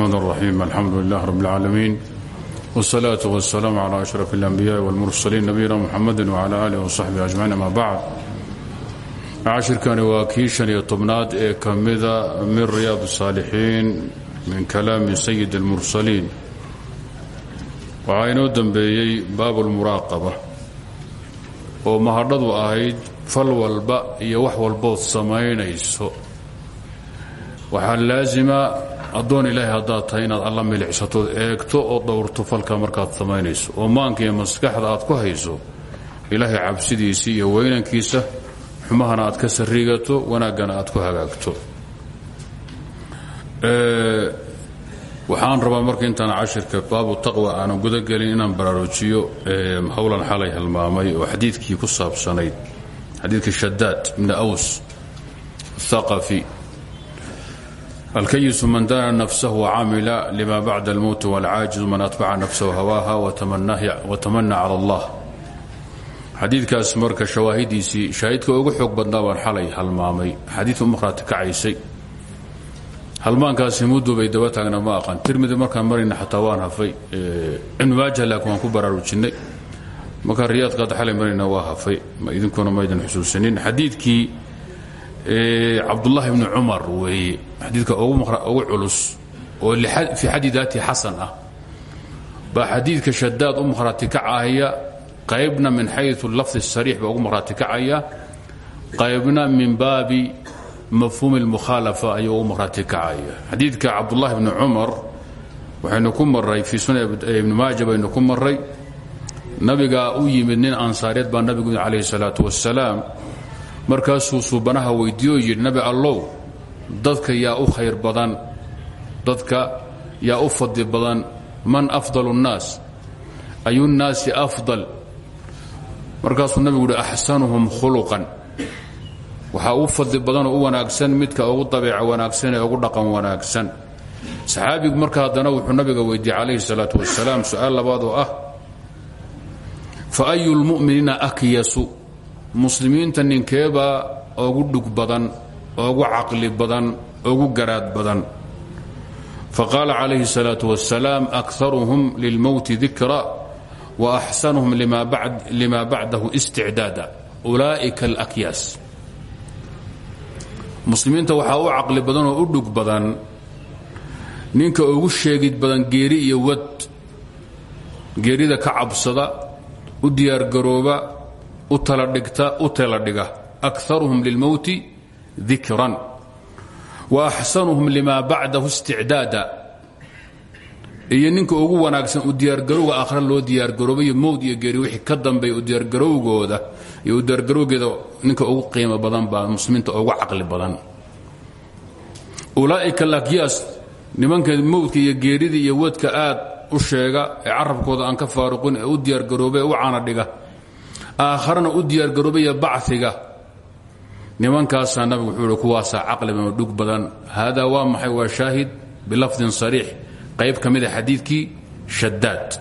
الرحمن الرحيم الحمد لله رب العالمين والصلاة والسلام على أشرف الأنبياء والمرسلين نبينا محمد وعلى آله وصحبه أجمعين أما بعد cashirkani waa kii shan iyo tobnaad ee ka mida min riyaad الsaalixiin min kalaami sayid اlmursaliin waxaa inoo dembeeyey baab اlmuraaqaba oo mahadhadu ahayd fal walba iyo wax walbood samaynayso waxaa laasima addoon ilaahay haddaad tahay inaad alla milicsatood eegto oo dhowrto falka markaad samaynayso oo maanka iyo maskaxda aad ku hayso ilaahay cabsidiisii iyo weynankiisa xumahana aad ka sariigato wanaaggana aad ku hagaagto. Waxaan rabaa marka intaan cashirka baabu taqwa aanan gudagelin inaan baraarujiyo howlan xalay halmaamay oo xadiidkii ku saabsanayd xadiidkii shadaad ibni aws athaqafi alkayisu man dana nafsahu wacamila lima bacda almowti walcaajizu man atbaca nafsahu hawaaha watamana cala allah xadiidkaas marka shawaahidiisii shaahidka ugu xoog badnaa baan xalay halmaamay xadiid u markhaati kacaysay halmaankaasi muddu bay daba taagna ma aqan tirmidi markaan marayna xataa waan hafay ibnu maaja laakiin waan ku baraarujinnay markaan riyaadka hadda xalay marayna waa hafay idinkuna maydin xusuusinin xadiidkii cabdullaahi bni cumar weeye xadiidka ugu culus oo fii xaddi daati xasan ah baa xadiidka shadaad u markhaati kacahaya qaybna min xayu lafdi sariix baa ugu markhaati kacaya qaybna min baabi mafhuumi اlmukhaalafa ayuu ugu markhaati kacaya xadiidka cabdullahi bni cumar waxaynu ku maray fii sunan ibni maaja baynu ku maray nabigaa u yimid nin ansaareed baa nabigu yimid calayhi الsalaatu wasalaam markaasuu suubanaha weydiiyo yidhi nabi allow dadka yaa u khayr badan dadka yaa u fadli badan man afdal الnaas ayu nnaasi afdal. Markaasuu nabigu uhi axsanuhum khuluqan. Waxaa ugu fadli badanoo u wanaagsan midka ugu dabeeca wanaagsan ee ugu dhaqan wanaagsan. Saxaabigu marka haddana wuxuu nabiga weydiiyey calayhi salaatu wasalaam su'aal labaad oo ah fa ayu lmu'miniina akyasu muslimiinta ninkeebaa ogu dhug badan ogu caqli badan ogu garaad badan. Faqaala calayhi اsalaau wasalaam akaruhum lilmowti dikra wa axsanuhum lima bacdahu isticdaada. Ulaa'ika alakyaas. Muslimiinta waxaa u caqli badan oo u dhug badan ninka ugu sheegid badan geeri iyo wad geerida ka cabsada u diyaargarooba u taladhiga akarhum lilmowti dikran waaxsanuhum lima bacdahu isticdaada iyo ninka ugu wanaagsan u diyaargarowga akhra loo diyaargaroobayo mowd iyo geeri wixii ka dambeey u diyaargarowgooda iyo u diyaargarowgeeda ninka ugu qiimo badan baa muslimiinta ugu caqli badan. Ulaaika lakyaas nimanka mowdka iyo geeridii iyo wadka aad u sheega ee carabkooda aan ka faaruqin ee u diyaargarooba ee u cana dhiga aakharana u diyaargaroobaya baciga nimankaasaa nabigu wuxuu ihi kuwaasaa caqli badan dhug badan. Haadaa waa maxay? Waa shaahid bilafdin sariix. Qayb ka mida xadiidkii shadaad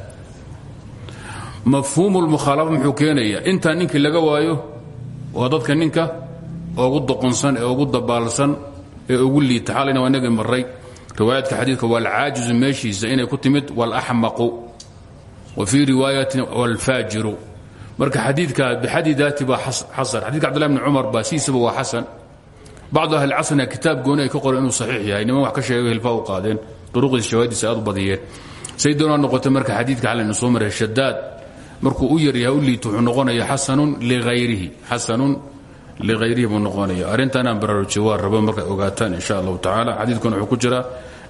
mafhuumu lmukhaalafa muxuu keenayaa intaa ninkii laga waayo waa dadka ninka ugu doqonsan ee ugu dabaalsan ee ugu liita. Xalayna waa inagii maray riwaayaadka xadiidka waalcaajizu meeshiisa inay ku timid walaxmaqu wa fii riwaayatin waalfaajiru marka xadiidka bixadi daati baa xasan. Xadidka cbdullah bni cumar baa sidiisaba waa xasan. Bacdu ahli casrina kitaab gooni ay ka qoren inuu saxiix yahay. Niman wax ka sheegay hilfaa u qaadeen. Duruqdiis shawaadiisa aad u badiyeen. Say doonaa noqotay marka xadiidka xalaynu soo maray shadaad markuu u yaryahay u liito wuxuu noqonaya xasanun liayrihi xasanun lighayrihi buu noqonaya arrintaanaan baraarujiye waa rabo markay ogaataan insha allahu tacaala. Xadiidkuna wuxuu ku jiraa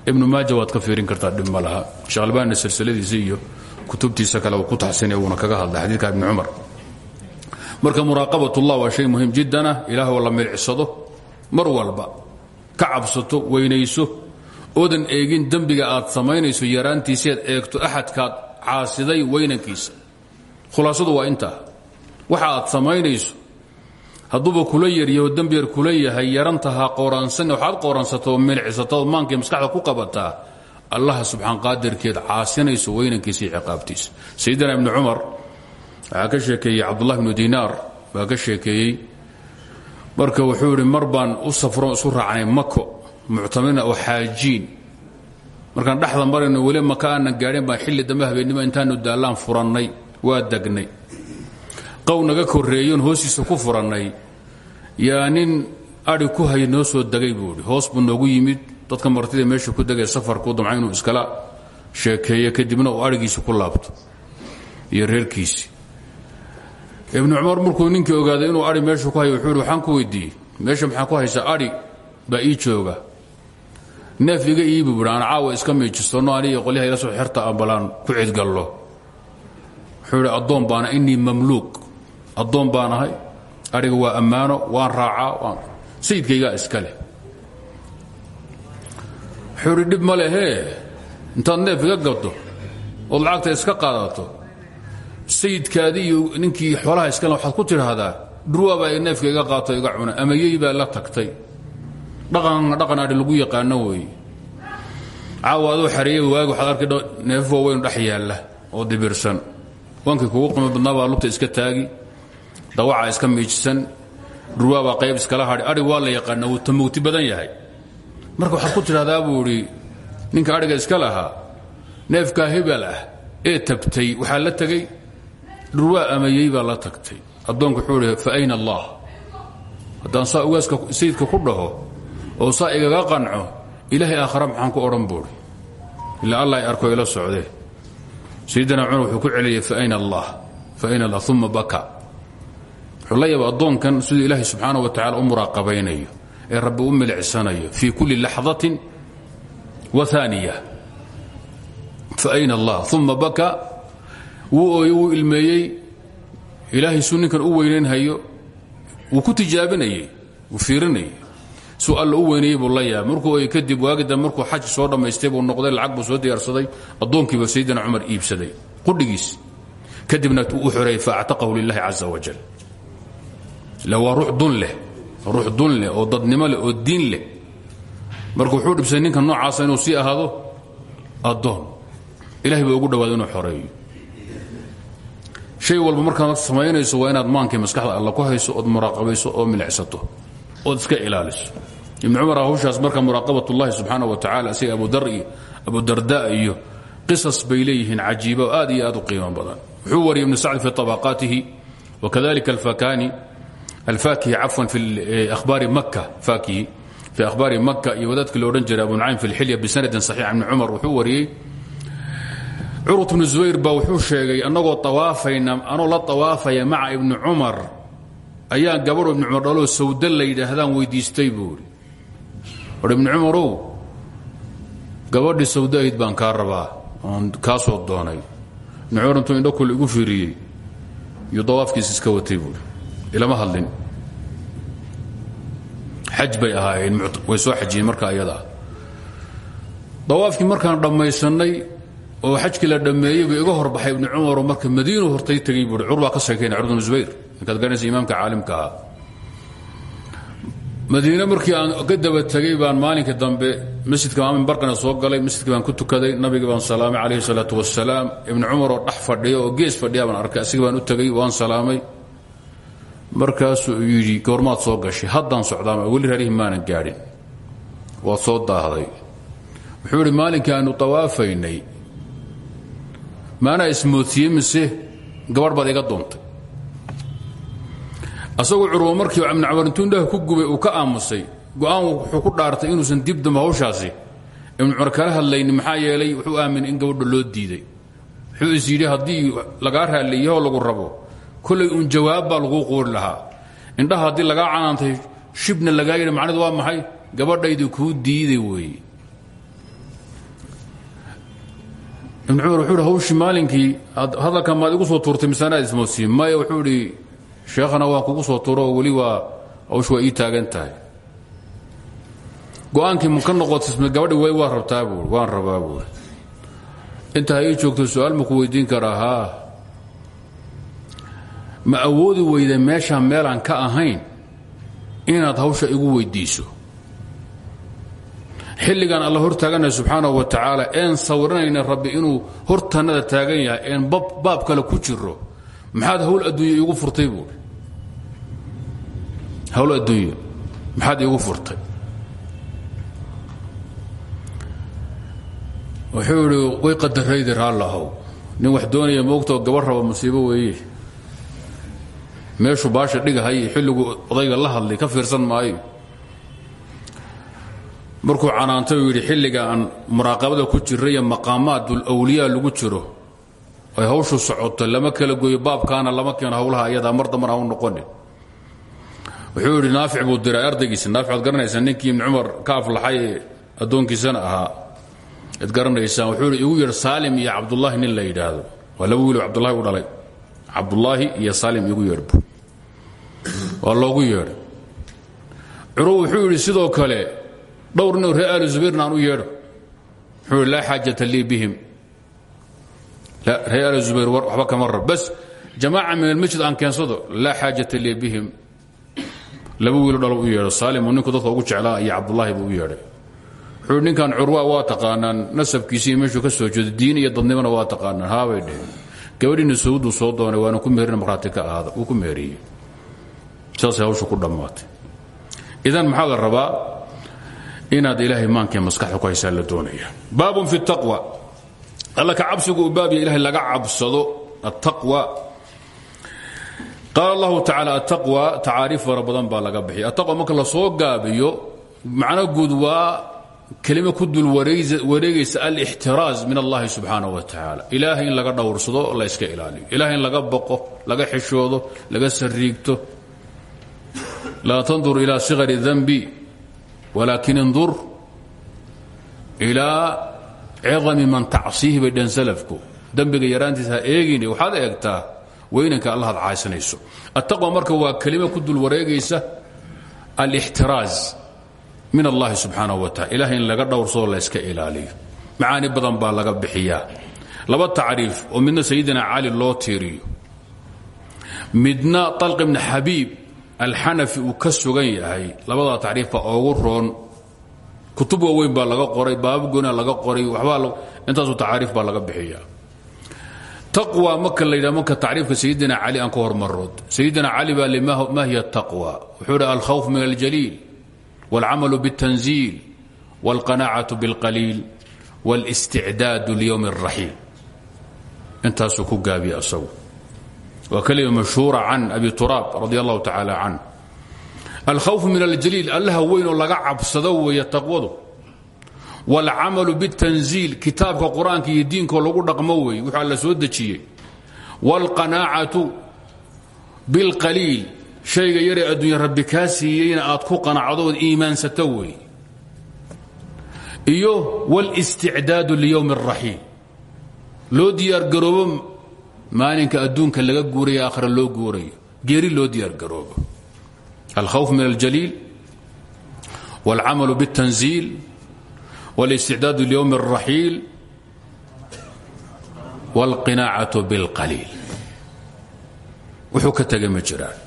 ibnu maaja waad ka fiirin kartaa dhib ma laha. Sheekh albaanina silsiladiisa iyo kutubtiisa kale ku taxsinaya uuna kaga hadlay xadiidka ibni cumar. Marka muraaqabatullah waa shay muhiim jiddan ah ilaah oo la milicsado mar walba ka cabsato weynayso oodan eegin dembiga aad samaynayso yaraantiisaad eegto axadkaad caasiday weynankiisa. Khulaasadu waa intaa waxa aad samaynayso hadduuba kula yaryaho dembi yar kula yahay yarantaha qooraansan waxaad qooransatoo milicsatoo maankii maskaxda ku qabataa allaha subxaan qaadirkeed caasinayso weynankiisa iyo ciqaabtiisa. Sayidina ibni cumar waxaa ka sheekeeyey cabdullah ibnu dinaar marka wuxuu idhi mar u safro isu raacnay mako muctamirna oo xaajiin. Markaan dhexda marayno weli maka aanan gaadhin xilli dambe intaanu daallaan furannay waa degnay qow naga korreeyoon ku furannay. Yaa nin ku hay noo soo degay buu hoos buu noogu yimid dadka martida meesha ku degay safarku damca inuu iskala sheekeeyo kadibna uu adhigiisi ku laabto iyo reerkiisi. Ibnu cumar markuu ninkii ogaaday inuu ai meeshu ku hayo wuxuu ihi waxaan ku weydiiyey. Meesha maxaa ku haysaa adhi baa ii jooga. Neef iga iibi buhi aan caawa iska miijistono aniga qolyaha ila soo xerta ambalaan ku cidgallo wuxuu idhi addoon baana inii mamluuq addoon baan ahay. Adhiga waa ammaano waan raacaa sayidkaygaa iska leh idhi dhib ma lehee intaad neef iga gaddo ood lacagta iska qaadato. Sayidkaadii iyo ninkii xoolaha iskale waxaad ku tidhaahdaa dhurwaabaa neefka iga qaato iga cuna ama yey baa la tagtay. Dhaqan dhaqan adhi lagu yaqaano weeye caawa adoo xareeye waagi waxaad arki neefaf waaweyn dhex oo dibirsan. Wankii kugu qima badnaa baa lugta iska taagi dawacaa iska miijisan dhurwaabaa qayb iskala hadhi. Adhig waa la yaqaana wuu tamowti badan yahay marka waxaad ku tidhahdaa buu idhi ninka adhiga iska lahaa neefkaa hebel ah ee tabtay waxaa la tegey dhurwaa amayey baa la tagtay. Addoonku wuxuu idhi fa ayna allah? Haddaan saa ugaaska sayidka ku dhaho oo saa igaga qanco ilaahay aakhara maxaan ku odhan buuhi ilaa allah ay arko ila socdee sayidina cumar wuxuu ku celiyey fa ayna allah? Fa ayna allah uma baka. Wuxuu la yaaba addoonkan siduu ilaahay subxaana wa tacala u ee rabbi u milicsanayo fii kulli laxdatin wa aaniya fa ayna allah uma baka. Wuu ooye wuu ilmeeyey. Ilaahay suu ninkan u weynaynhayo ku tijaabinayey wuu fiirinayey. Suu u weynayey buu la markuu ooye kadib waagida markuu xaj soo dhammaystay buu noqday lacag buu soo diyaarsaday addoonkiiba sayidina cumar iibsaday. Qudhigiis. Kadibna u xoreeyey faactaqahu lilahi caza wajal waa ruux dun leh ruux dun leh oo dadnimo leh oo diin leh. Marka wuxuu dhibsay ninka noocaasa inuu sii ahaado addoon. Ilahay baa ugu dhawaada inuu xoreeyo. Shay walba markaad samaynayso waa inaad maankii maskaxda alla ku hayso ood muraaqabayso oo milicsato ood iska ilaaliso. Ibnu cumar hawshaas marka muraaqabat ullahi subxaana wa tacala isaga abudar iyo abudarda iyo qisas bay leeyihiin cajiiba oo aad iyo aad u qiimo badan. Wuxuu wariyay ibnu sacd fi طabaqaatihi wakadalika alfakani alfakihi cafwan fi ahbaari maka fakihi fi ahbaari maka iyo wadaadkii lo odhan jiray abu nucaym fi lxilya bisanadin saxiix ibni cumar wuxuu wariyey curwat bnu zubayr baa wuxuu sheegay annagoo awaafayna anoo la tawaafaya maca ibni cumar ayaan gabadho ibni cumar dhaloo sawda la yidhaahdaan weydiistay buu idhi war ibni cumarow gabadhii sawdahayd baan kaa rabaa oon kaa soo doonay ibni cumar intuu indho kule igu fiiriyey iyo dawaafkiis iska watay buui ilama hadlin. Xaj bay ahaayeen way soo xajiyeen marka ayadaa dawaafkii markaan dhammaysannay oo xajkii la dhammeeyey buu iga horbaxay ibni cumaroo marka madiinu hortay tegey buui cur baa ka sheekayna cur bnu zubayr garanaysa imaamka caalimka ahaa. Markii aan ka daba tegey baan maalinka dambe masjidka maamin barkana soo galay masjidkii baan ku tukaday nabigi baan salaamay calayhi salaatu wasalaam ibni cumaroo dhex fadhiya oo gees fadhiya baan arkay asiga baan u tegey waan salaamay markaasuu yidhi goormaad soo gashay haddaan socdaama weli reerihii maanan gaadhin. Waad soo daahday. Wuxuu idhi maalinkii aanu tawaafaynay maanaa ismoodsiye mise gabadh baad iga doontay. Asagoo curwo markii ibnu camar intuu indhaha ku gubay uu ka aamusay go'aan wuxuu ku dhaartay inuusan dib dambe hawshaasi. Ibnu cumar kala hadlayni maxaa yeelay wuxuu aaminay in gabadha loo diiday. Wuxuu is yidhi haddii lagaa raalliyaho lagu rabo kollay uun jawaab baa laguu quuri lahaa. Indhaha haddii lagaa canaantay shibna lagaa yidhi macnidu waa maxay? Gabadhaydi kuu diiday weeye ibn cumar wuxuu hi hawshii maalinkii hadalkan maad igu soo tuurtay misaanaad ismoodsiin? Maya wuxuu idhi sheekhana waan kugu soo tuuro oo weli waa hawsh waa ii taagan tahay. Go'aankii ma ka noqotisme gabadhi way waa rabtaa buui waan rabaa buui inta ha ii joogto su'aal ma ku weydiin karaa haa ma awoodi weyda meeshaan meelaan ka ahayn inaad hawsha igu weyddiiso xilligan alla hor taaganaya subxaanahu wa tacaala een sawiranayna rabbi inuu hortannada taagan yahay een baab kale ku jiro. Maxaad hawl adduunya iigu furtay buui hawl adduunya maxaad iigu furtay. Wuxuu idhi way qadaraydi nin wax doonaya moogtoo gabar raba musiibo weeye meeshuu baasha dhigahay xilligu odayga la hadlay ka fiirsan maayo. Markuu canaantay uu xilliga aan muraaqabada ku jira iyo maqaamaadul lagu jiro ay hawshu socoto lama kala goyo baabkaana lama keeno hawlaha ayadaa mar damban ha u noqonin. Wuxuu yidhi naafic buu diray ardaygiisa naafic waad garanaysaa ninkii ibni cumar ka aflaxay ee ahaa ad garanaysaan. Wuxuu yidhi igu yeedh saalim iyo cabdullaahi nin la yidhaahdo. Waa laba u dhalay cabdullaahi iyo saalim igu yeedhbu waa loogu yeedhay curuw wuxuu yidhi sidoo kale dhowr nin reer aali zubayrna aan u yeedho. Wuxuu yidhi laa xaajata lii bihim. Reer aali zubayr waxba kama rab bas jamaaca min almasjid aan keensado laa xaajata lii bihim. Laba wiilo dhalo u yeedho saalim uu ninku dadka ugu jeclaa iyo cabdullaahi buu u yeedhay. Wuxuu yidhi ninkan curwa waa taqaanaan nasabkiisii meeshuu ka soo jeedo diin iyo dadnimona waa taqaanaan. Haabay dheheen gabadhiina sawduu soo doonay waana ku meherina markhaati ka ahaada ku meheriyey saasay hawshu ku dhammaatay. Idan maxaa la rabaa? Inaad ilaahay maankee maskaxda ku haysaa la doonaya. Baabun fi taqwa. Alla ka cabsigu u baabya laga cabsado attaqwa. Qaal allahu tacaala attaqwa tacaariif fara badan laga bixiya attaqwa marka la soo gaabiyo macno guud waa kelime ku dul wareegaysa alixtiraaz min allahi subxaana wa tacaala. Ilaahay in laga dhowrsado la yska ilaaliyo. Ilahay in laga baqo laga xishoodo laga sariigto laa tandur ilaa sigari danbi walaakin indur ilaa cidami man tacsiihi bay dhan salafku. Dembiga yaraantiisa ha eegine waxaad eegtaa weynanka allahaad caysanayso attaqwa marka waa kelime ku dul wareegaysa alixtiraaz min allahi subxaanaه wa taala ilahay in laga dhowrsado la yska ilaaliyo. Macaani badan baa laga bixiyaa. Laba tacriif oo midna sayidina cali loo tiiriyo. Midna طalq ibn xabiib alxanafi uu ka sugan yahay. Labadaa tacriifba oogu roon. Kutub waaweyn baa laga qoray baabagona laga qoray wabaa intaasu tacaariif baa laga bixiya taqwa marka la yidhah marka sayidina cali aan ka hormarood sayidina cali baa li ma hiya taqwa. Wuxuu hi alkhawf min aljaliil wاlcamalu bاtanziil wاlqanacaةu bاlqaliil wاlاsticdaad lyowm الraxiil intaasuu ku gaabiya asagu waa kelima mashhuura can abi turaab radi allahu tacaala can alkhawf min aljaliil allaha weyn oo laga cabsado weeye taqwadu wاlcamalu bاtanziil kitaabka qur-aanka iyo diinkoo lagu dhaqmo weeye wuxuu alla soo dejiyey wاlqanaacatu biاlqaliil shayga yaree adduunya rabbi kaa siiyeyna aad ku qanacdo ood iimaansato weeye iyo wاlاsticdaadu liyowm الraxiil loo diyaargaroobo maalinka adduunka laga guurayo aakhira loo guurayo geeri loo diyaargaroobo alkhawf min aljaliil wاlcamalu bاtanziil wاlisticdaad lyowm الraxiil wاlqinaacaة bاlqaliil wuxuu ka tegay ma jiraan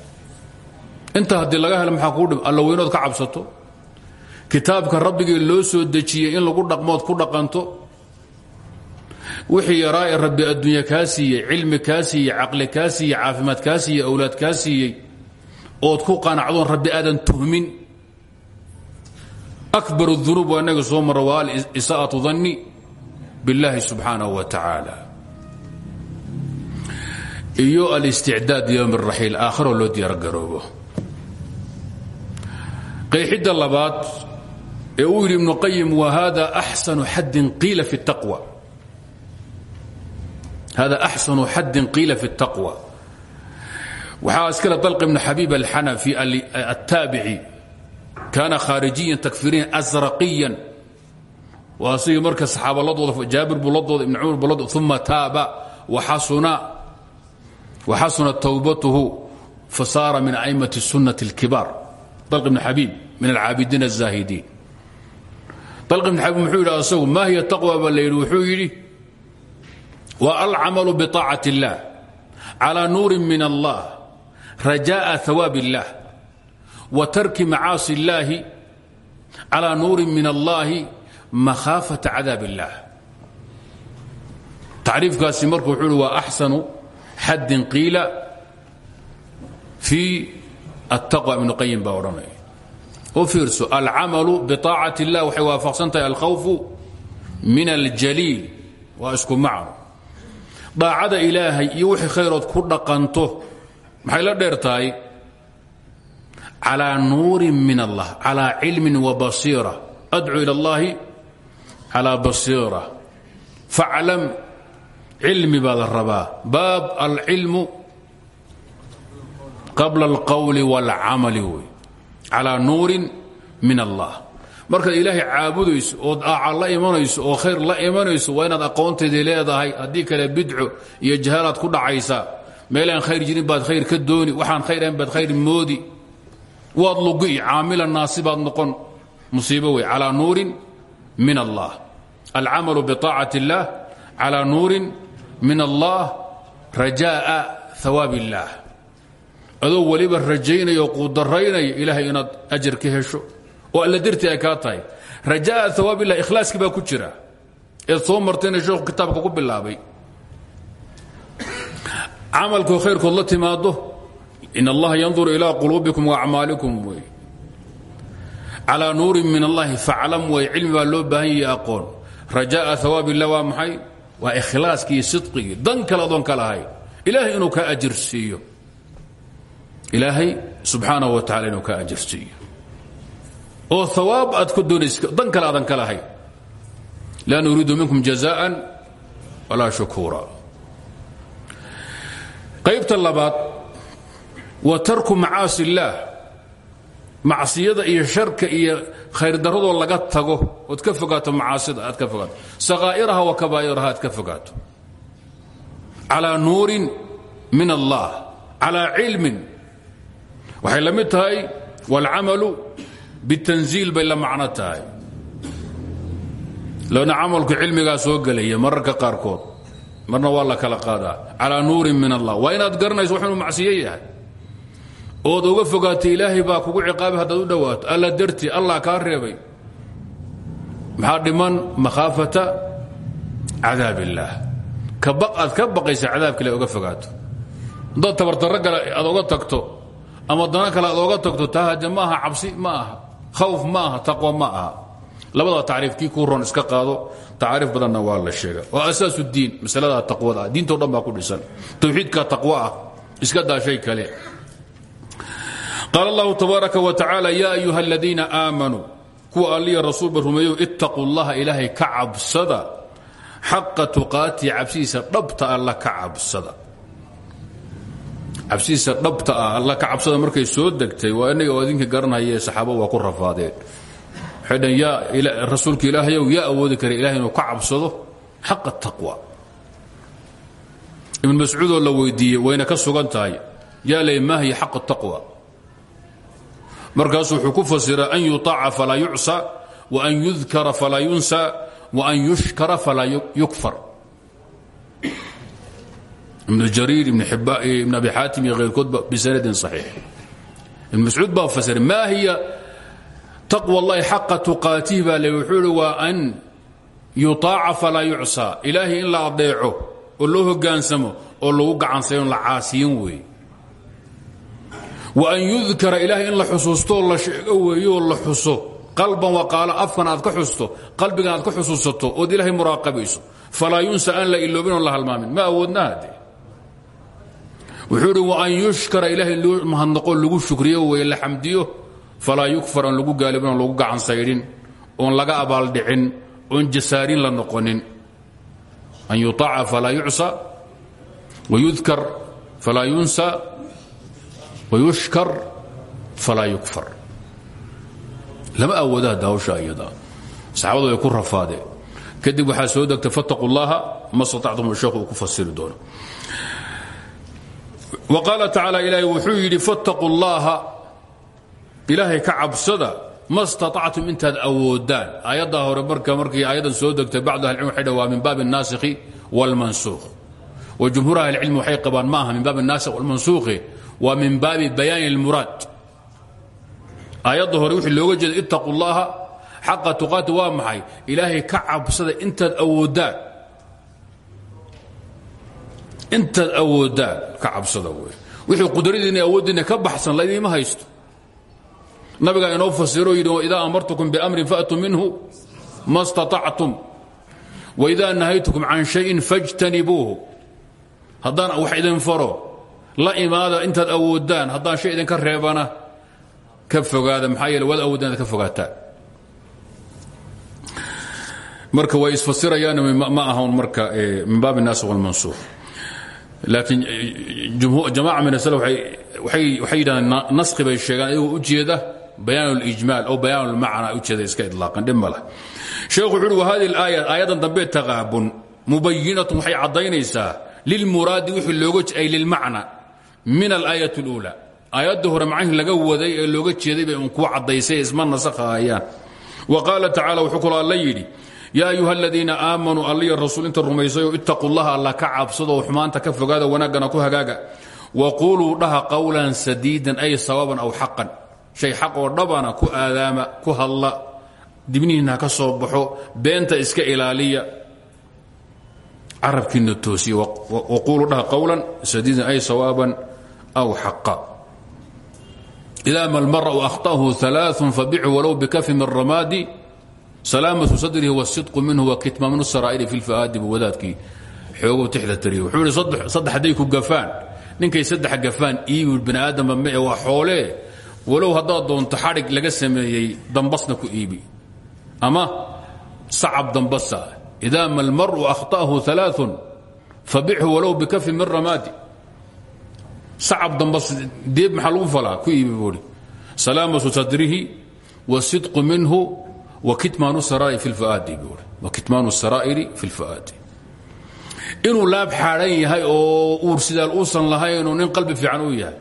inta haddii laga helo maxaa kuu dhim alla weynood ka cabsato kitaabka rabbigii loo soo dejiyey in lagu dhaqmood ku dhaqanto wixii yaraa ee rabbi adduunya kaa siiyey cilmi kaa siiyey caqli kaa siiyey caafimaad kaa siiyey awlaad kaa siiyey ood ku qanacdoon rabbi aadan tuhmin akbar اdunuub waa inaga soo mara waa alisaa'atu danni biاllahi subxaanaه wa tacaala iyo alisticdaad ywm الraxiil aakhiroo loo diyaar garoobo qayxidda labaad ee uu yidhi ibnu wa hada axsanu xaddin qiila fi taqwa. Hada axsanu xaddin qiila fi اtaqwa waxaa iskale dalq ibnu xabiib alxanafi ataabici kaana khaarijiyan takfiriyan asraqiyan waa asigii marka saxaaba ladooda jaabir buu ladooda ibn cumar buu ladooda uma taaba waxasuna tawbatuhu fasaara min a'immati sunnati اlkibaar dalq ibn xabiib min alcaabidiin الzaahidiin dalq ibn xabiib muxuu yidhi asagu ma hiya taqwa baa la yidhi wuxuu yidhi wa alcamalu biطaacat اllah calى nuuri min allah rajaءa hawaab اllah wa tarki macaasi اllahi calى nuuri min allahi makhaafata cadaab اllah tacriifkaasi marka wuxuu hi waa axsanu xaddin qiila fii attaqwa ibnuqayim baa odhanaya u fiirso alcamalu biaacat اllah waxay waafaqsan tahay alkhawfu min aljaliil waa isku macno daacada ilaahay iyo wixii khayrood ku dhaqanto maxay la dheer tahay calaa nuurin min allah calaa cilmin wabasiira adcuu ila اllahi calaa basiira faclam cilmi baa la rabaa baab alcilmu qabla اlqowli wاlcamali wey calىa nuurin min allah markaad ilaahay caabudayso ood aaca la imanayso oo khayr la imanayso waa inaad aqoonteedii leedahay haddii kale bidco iyo jahaalaad ku dhacaysaa meelaan khayr jirin baad khayr ka dooni waxaan khayr ahayn baad khayr moodi waad lugi caamila naasibaad noqon musiibo wey calىa nuurin min allah alcamalu biطaacat اllah calىa nuurin min allah rajaaءa hawaab اllah adoo weliba rajaynaya oo quudaraynaya ilaahay inaad ajar ka hesho. Oo alla dartii ay kaa tahay. Rajaaءa hawaab illah ikhlaaskii baa ku jira. Eed soo martayna sheekhu kitaabka ku bilaabay. Camalkoo khayrkood la timaado in allaha yandur ilaa quluubikum waacmaalikum wey. Calaa nuurin min allahi faclam way cilmi baa loo baahan yahi aqoon. Rajaaءa hawaab illah waa maxay? Waa ikhlaaskii sidqigii. Dan kale adoon ka lahayn. Ilaahay inuu ka ajir siiyo ilaahay subxaanaه wa tacala inuu ka ajir siiyo oo hawaab aad ku doonaysa dan kale aadan ka lahayn laa nuriidu minkum jazaءa walaa shukuura qaybta labaad wa tarku macaasi illaah macsiyada iyo sharka iyo khayrdaradoo laga tago ood ka fogaato macaasida aad ka fogaato. Sakaa'iraha wa kabaa'iraha aad ka fogaato. Calaa nuurin min allah calaa cilmin waxay la mid tahay wاlcamalu bitanziil bay la macno tahay. Lana camalku cilmigaa soo gelaya mararka qaarkood marna waa la kala qaadaa. Calaa nuurin min allah. Waa inaad garanayso wax inuu macsiyo yahay. Ood uga fogaatay ilaahay baa kugu ciqaabay haddaad u dhowaato alla darti allah kaa reebay. Maxaa dhiman? Makhaafata cadaab illaah ka baq aad ka baqaysa cadaabka ila oga fogaato. Haddaad tabardarro kale aad oga tagto ama dana kale aad oga tagto taa hade ma aha khawf ma taqwa ma labada tacriif kii kuu iska qaado tacaariif badanna waa la sheega. Waa asaas diin masalada taqwada. Ah diintao dhan ku dhisan. Tawxiidka taqwo ah iska daa kale. Qaal allahu tabaaraka wa tacaala yaa ayuha aladiina aamanuu kuwa alliya rasuulba rumeeyo ittaquu llaha ilaahay ka cabsada xaqa tuqaatii alla ka cabsada cabsidiisa dhabta ah alla ka cabsada markay soo degtay waa inaga oo idinka garanhaye saxaabadu waa ku rafaadeen waxay dhaheen yaa rasuulka ilaahayow yaa awoodi kara ilahay inuu ka cabsado xaqa taqwa. Ibn mascuudoo la weydiiyey wayna ka sugan tahay. Yaa lay maahiya xaqa taqwa. Markaasuu wuxuu ku fasira an yuطaaca falaa yucsa waan yudkara falaa yunsa waan yushkara falaa yukfar ibn jariir ibn abi xaatim iyo hayrkoodba bisanadin صaxiix ibn mascuud baa fasiray ma hiya taqوى اllahi xaqa tuqaatihi baa le wuxuu hi waa an yuطaaca falaa yucsa ilaahay in la adeeco oo loo hogaansamo oo lagu gacansayo la caasiyin weeye وan yudkara ilahay in la xusuustoo la sheego weeyooo la xuso qalban waqaalo afkan aad ka xusto qalbigan aad ka xusuusato ood ilaahay muraaqabayso falaa yunsa aan la iloobin oon la halmaamin ma awoodna hade wuxuu idhi waan yushkara ilaahay loo mahadnaqo lagu shukriyo weye la xamdiyo. Falaa yukfar oon lagu gaalibin oon lagu gacan saydhin oon laga abaaldhicin oon jasaarin la noqonin. An yuطaca falaa yucsa wayudkar falaa yunsa wayushkar falaa yukfar. Lama awooda hadda hawsha way ku rafaadeen kadib waxaa soo degtay fattaquu ma statactum sheekhu ku fasiri doono wa qaala tacaala ilaahay wuxuu yidhi fattaquu llaha ilaahay ka cabsada ma staطactum intaad awoodaan aayaddaa hore marka markii aayaddan soo degtay bacdu ahlicilm waxay dha waa min baabi الnaasikhi wاlmansuukh wa jumhuur ahlicilmi waxay qabaan ma aha min baabi الnaasikh wاlmansuukhi waa min baabi bayaani اlmuraad aayadda hore wixii looga jeeda ittaquu llaha xaqa tuqaati waa maxay ilaahay ka cabsada intaad awoodaan intaad awoodaan ka cabsada wey wixii qudradiinna awooddiinna ka baxsan laydiima haysto nabigaa inoo fasiro yidhi idaa amartukum biamrin faatuu minhu ma staطactum waidaa nahaytukum can shayin fajtanibuuhu haddaan wax idin faro la imaada intaad awoodaan haddaan shay idinka reebana ka fogaada maxaa yeele waad awoodaan inaad ka fogaataan marka way isfasirayaan ma ahan marka min baab الnaas wاlmansuur laakiin jamaaca min asl waxay yidhahdeen naski bay sheegaan ayagoo ujeeda bayaan اlijmaal o bayaan اlmacna ujeeda iska ilaaqan dhib ma leh sheekhu wuxu uhi wahadi اlaaya aayaddan dambe taqaabun mubayinatun waxay caddaynaysaa lilmuraadi wixii looga ay lilmacna min alaayaة اlأuulى aayadda hore macnihii laga waday ee looga jeeday bay un kuu caddaysay isma nasakhahayaan wa qaala tacala wuxuu kaloo alla yidhi yaa ayuha aladiina aamanuu alliya rasuul inta rumaysayoo ittaquu llaha alla ka cabsadoo xumaanta ka fogaada wanaaggana ku hagaaga. Waquuluu dhaha qawlan sadiidan ay sawaban aw xaqan. Shay xaq oo dhabana ku aadaama ku hadla dibnihiinna ka soo baxo beenta iska ilaaliya. Carabkiinna toosiya waquuluu dhaha qawlan sadiidan ay sawaaban aw xaqa. Ida ama almarau akhطahu alaaث fabicu walow bikafi min ramaadi salaamatu sadrihi wasidqu minhu wa kitmaanu saraa'iri fi lfahaadi buu wadaadkii. Xooguu tixda tariye wuxuu yidhi saddex hadday ku gafaan. Ninkay saddex gafaan iibi bani aadamba mae waa xoolee walow haddaad doonto xadhig laga sameeyey dambasna ku iibi. Ama sacab dambasa. Idaa ma almaru akhta'ahu alaaun fabixhu walow bikafin min ramaadi. Sacab dambas deeb maxaa lagu falaa? Ku iibi buuhi salaamatu sadrihi wasidqu minhu wakitmaanu saraa'iri fi lfa'aadi buuhi wakitmaanu saraa'iri fi lfa'aadi inuu laab xaadhan yahay oo uur sidaal uusan lahaynoo nin qalbi fiican uu yahay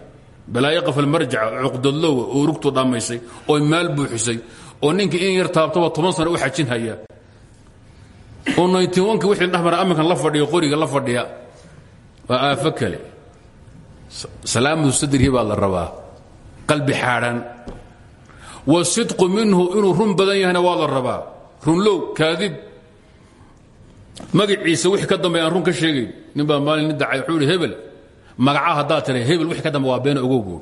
balaayo qafalmarjaca cuqdadlowa oo rugtu dhammaysay oo maal buuxisay oo ninkii in yar taabtaba toban sano u xajin haya oo naytiwanki wixii dhexmara amminkan la fadhiya qoriga la fadhiya waa aafo kale. Salaamadu sadrihi baa la rabaa. Qalbi xaadhan wasidqu minhu inuu run badan yahayna waa la rabaa. Runlow kaadib magaciisa wixii ka dambe run ka sheegayn. Nin baa nin dacay wuxuu hebel magacaa haddaad tira hebel wixii ka dambe waa beena ogow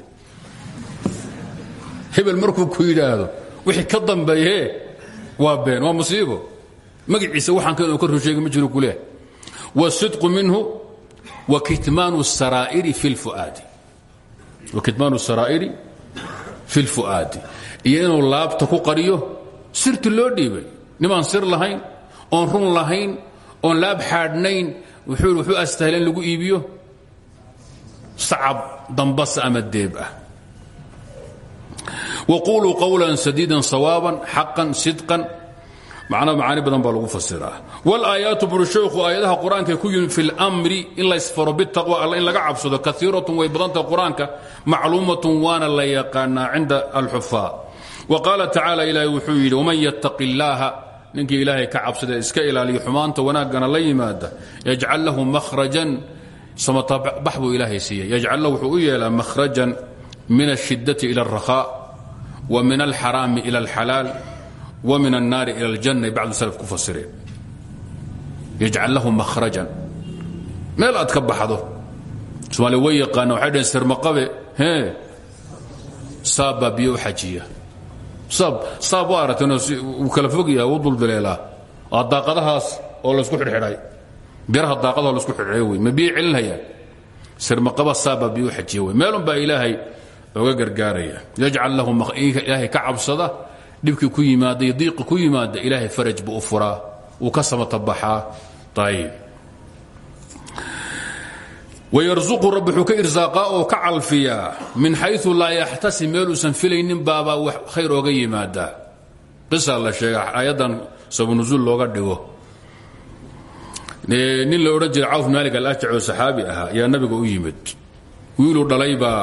hebel markuu ku yidhaahdo wixii ka dambeeye waa been waa musiibo. Magaciisa waxaan kan ka run ma jiro kuleh wasidqu minhu wakitmaanu saraa'iri fi lfu'aadi wakitmaanu saraa'iri fi lfu'aadi iyo inuu laabta ku qariyo sirti loo dhiibay. Nimaan sir lahayn oon run lahayn oon laab xaadhnayn wuxuu wuxuu astahla in lagu iibiyo? Sacab dambasa ama deeb ah. Waquluu qawlan sadiidan sawaaban xaqan sidqan. Macnaa macaani badan baa lagu fasiraa wاlaayaatu buri shaykhu aayadaha qur'aanka ku yimid fi اlmri in laysfaro bitaqwa alla in laga cabsado kaiiratun way badantahay qur'aanka macluumatun waana la yaqaanaa cinda alxufaa qaala tacaala ilaahay wuxuu yidhi waman yattaqi illaaha ninkii ilaahay ka cabsada iska ilaaliyo xumaanta wanaaggana la yimaada yajcal lahu mahrajan samatabax buu ilaahay siiyey yajcal lahu wuxuu u yeelaa mahrajan min ashiddati ila alrakhaa wa min alxaraami ila alxalaal wa min annaari ila aljanna bacdu salaf ku fasireen. Yajcal lahu mahrajan meel aad ka baxdo. Soomaaliya way yaqaana waxay dhaheen sirmaqabe hee saab baa biyo u xajiya saab waa aragteen uu kala fog yahay uu dulduleelaa waa daaqadahaas oo laysku xidhxidhay. Biraha daaqadaho la isku xidhxidhay wey. Ma biyo celinhayaan sirmaqaba saab baa biyo u xajiya wey. Meelun baa ilaahay oga gargaaraya. Yajcal lahu ilaahay ka cabsada dhibkii ku yimaada iyo diiqi ku yimaada ilaahay faraj buu u furaa. Wuu ka samatabaxaa. Ayib wayarsuqu rabbi wuxuu ka irsaaqaa oo ka calfiyaa min xayu laa yaxtasib meeluusan filaynin baabaa wax khayr ooga yimaadaa qisa la sheega aayaddan sabunuzuul looga dhigo. Nin la odhan jiray cawf maalik alashjac oo saxaabi ahaa ayaa nabiga u yimid. Wiiluu dhalaybaa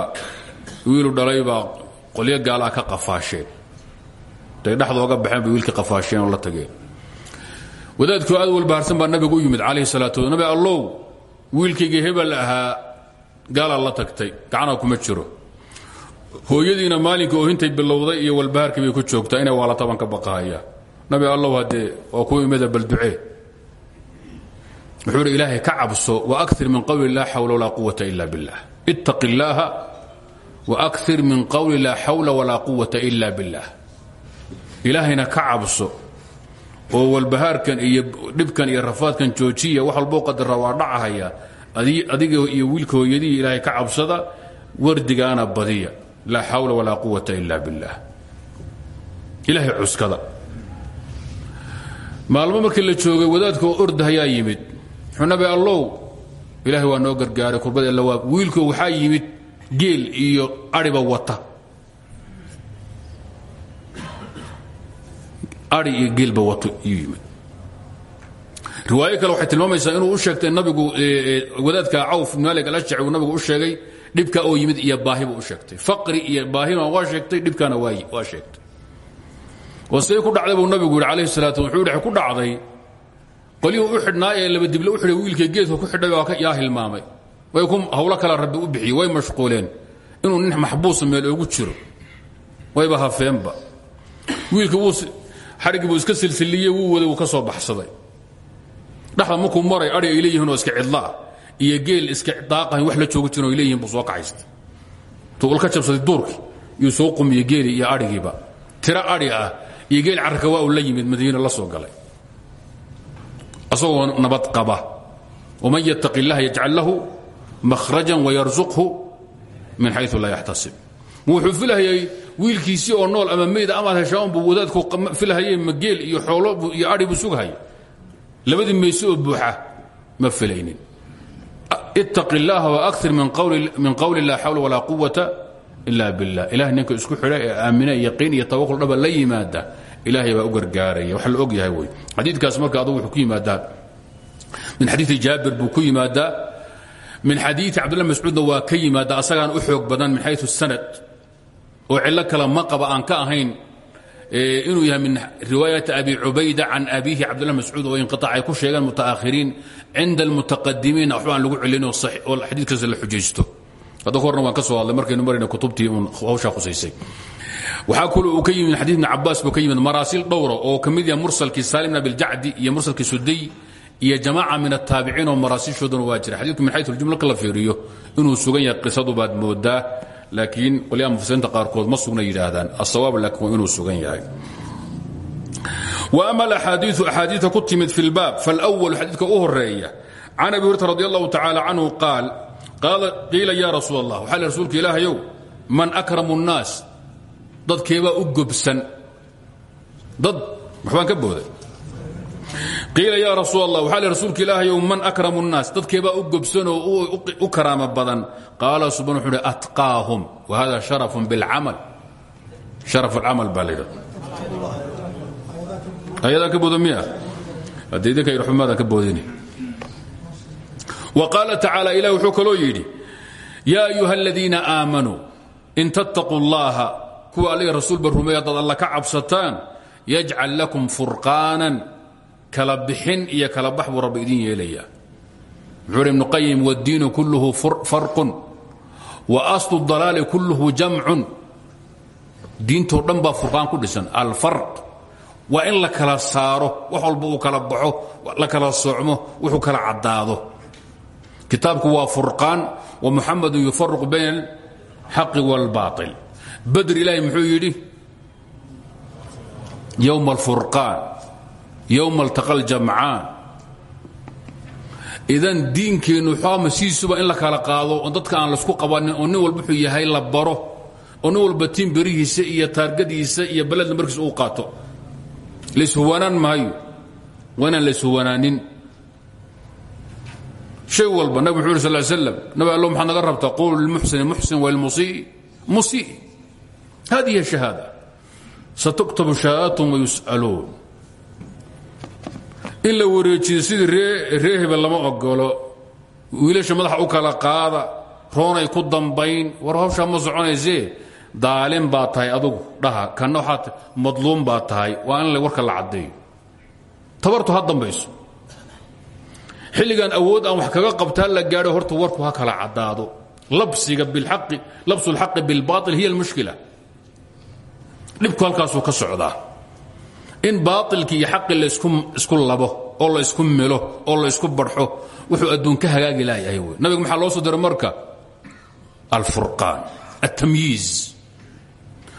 wiiluu dhalaybaa qolyo gaalaa ka qafaasheen day dhexdooga baxeen bay wiilka qafaasheen oo la tageen wadaadkii aad walbaharsan baa nabiga u wiilkaygii hebel ahaa gaalaa la tagtay. Gacana kuma jiro. Hooyadiina maalinkai oohintay bilowday iyo walbahaarkii bay ku joogtaa inay waala taban ka baqahaya nabi allow haddee waa ku imida balducee wuxuu ilaahay ka cabso waakir min qowli laa xawla walaa quwata ila billah. Ittaqi illaaha waakir min qowli laa xawla walaa quwata ila billah. Ilaahayna ka cabso oo walbahaarkan iyo dhibkan iyo rafaadkan joojiya wax walboo qadara waa dhacahaya. Adiga iyo wiilka hooyadihii ilaahay ka cabsada wardigaana badiya. Laa xawla walaa quwata ila billah. Ilaahay cuskada. Maalmo markii la joogay wadaadka oo ordahayaa yimid xunabe allow ilaahay waa noo gargaaray kurbad lawaab wiilko waxaa yimid geel iyo adhiba wata ai iyo geelba wato yimid. Riwaayo kale waxay tilmaamaysaa inuu u sheegtay nabigu wadaadka cawf maalik alashjaci uu nabigu u sheegay dhibka oo yimid iyo baahiba u sheegtay. Faqri iyo baahina waa sheegtay dhibkaana waa sheegtay. Oo ku dhacday buu nabigu yidhi calayhi salatu wuxuu ku dhacday qolyuhu u xidhnaa ee laba dible u xidhay wiilka geedka ku xidhay baa yaa hilmaamay. Way ku hawlo kale rabbi u bixiyey way mashquuleen. Inuu nin maxbuusa meel oogu jiro wayba hafeenba wiilka wuu xadhigii buu iska silsiliyey wuu waday wuu ka soo baxsaday. Dhexda markuu maray adhi ay leeyihiin oo iska cidlaah iyo geel iska daaqahan wax la jooga jirin oo buu soo kacaystay tuu ulka jabsaday duurkii yuu soo qumiyey geelii iyo adhigiiba. Tiro adhi ah iyo geel carrka waa uu la yimid madiina la soo galay. Asagoo nabad qaba. Waman yattaqi اllaha yajcal lahu mahrajan wayarsuqhu min xayu laa yaxtasib wuxuu filahayay wiilkiisii oo nool ama meyda amaad heshaan buu wadaadku filahayay ma geel iyo xoolo iyo adhi buu sugahaya labadii mayse buuxa ma filaynin. Ittaqi اllaha waakir min qowli laa xawla walaa quwata ila billah. Ilahay ninka isku xidha aamina yaqiin iyo tawakul dhaba la yimaada ilaahay baa u wax la og yahay wey xadiikaas marka adugu wuxuu ku yimaadaa min xadiii jaabir buu ku yimaadaa min xadiii cabdullah mascuudna waa ka asagaan u xoog badan min xayu sanad oo cillo kale ma aan ka ahayn inuu yahay min riwaayati abi cubayda can abiihi cabdullah mascuud oo inqiaac ku sheegaan mutaakhiriin cinda almutaqadimiina waxba aan lagu celin oo xadiikaas la xujaysto. Hadda waan ka soo hadlay markaynu marayna kutubtii uun hawshaa khusaysay waxaa kule uu ka yimid xadii ibn cabaas buu ka yimid maraasil dhowra oo ka mid yaha mursalkii salim bn abiljacdi iyo mursalkii suday iyo jamaaca min ataabiciin oo maraasiishooduna waa jira. Xadiidku min xayu ljumla ka la fiiriyo inuu sugan yahay qisadu baad moodaa laakiin qolyaha mufasiriinta qaarkood ma sugna yidhaahdaan. Asawaab laakiin inuu sugan yahay. Wa ama alaxaadiiu axaadiita ku timid fi lbaab falwalu xadiidka u horreeya can abi hurata radi allahu tacaala canhu qaal qiila ya rasuul allah waxaa li rasuulka ilaahayow man akramu الnaas dadkeebaa u gobsan. Dad waxbaan ka booday qiila yaa rasuul allah waxaa li rasuulka ilaahayow man akramu الnaas dadkeebaa u gobsan oo u karaamo badan qaala subxan wuxuu uhi atqaahum wa hada sharafun biاlcamal sharaf alcamal baa la yidhahda ayadaan ka booda miya hadda idinka irxumaadaan ka boodini wa qaala tacaala ilah wuxuu kaloo yidhi yaa ayuha aladiina aamanuu in tattaquu اllaha kuwa alliga rasuulba rumeey haddaad alla ka cabsataan yajcal lakum furqaanan kala bixin iyo kala bax buu rabbi idin yeelayaa wuxuu hi ibnu qayim wاddiinu kulluhu farqun wa aslu dalaali kulluhu jamcun diintoo dhan baa furqaan ku dhisan alfarq waa in la kala saaro wax walba uu kala baxo la kala socmo wuxuu kala caddaado kitaabku waa furqaan wa muxamadu yufaruq bayna alxaqi wاlbaaطil badr ilaahi muxuu yidhi yowma alfurqaan yowma altaqa aljamcaan. Idan diinkeennu xoama siisuba in la kala qaado oo dadka aan laysku qabanin oo nin walba wuxuu yahay la baro oo nin walba tiin berihiisa iyo taargadiisa iyo beledna markiis uu qaato. Layshuwanaan maayo. Waa inaan layshuwanaanin shay walba nabig wuxuu yuri sal ly slam nabi allo maxaad naga rabtaa? Qulu lilmuxsini muxsin walmusii musii. Hadihi shahaada. Satuktabu shahaadatum wayus'aluun in la wareejiyo sidii ree hebel lama ogolo wiilasha madaxa u kala qaada roonay ku dambayn. War hawshaa ma soconaysee? Daalin baa tahay adugu dhaha. Kanna waxaad madluum baa tahay. Waa in warka la caddeeyo. Tabartu ha dambayso. Xilligan awood aan wax kaga qabtaa la gaadho horta warku ha kala caddaado. Labsiga bilxaqi labsu اlxaqi bilbaaطil hiya almushkila. Dhibku halkaasuu ka socdaa in baailkii iyo xaqii la isku labo oo la isku milo oo la isku barxo wuxuu adduun ka hagaagi laayahay wy nabiga maxaa loo soo diray marka? Alfurqaan altamyiiz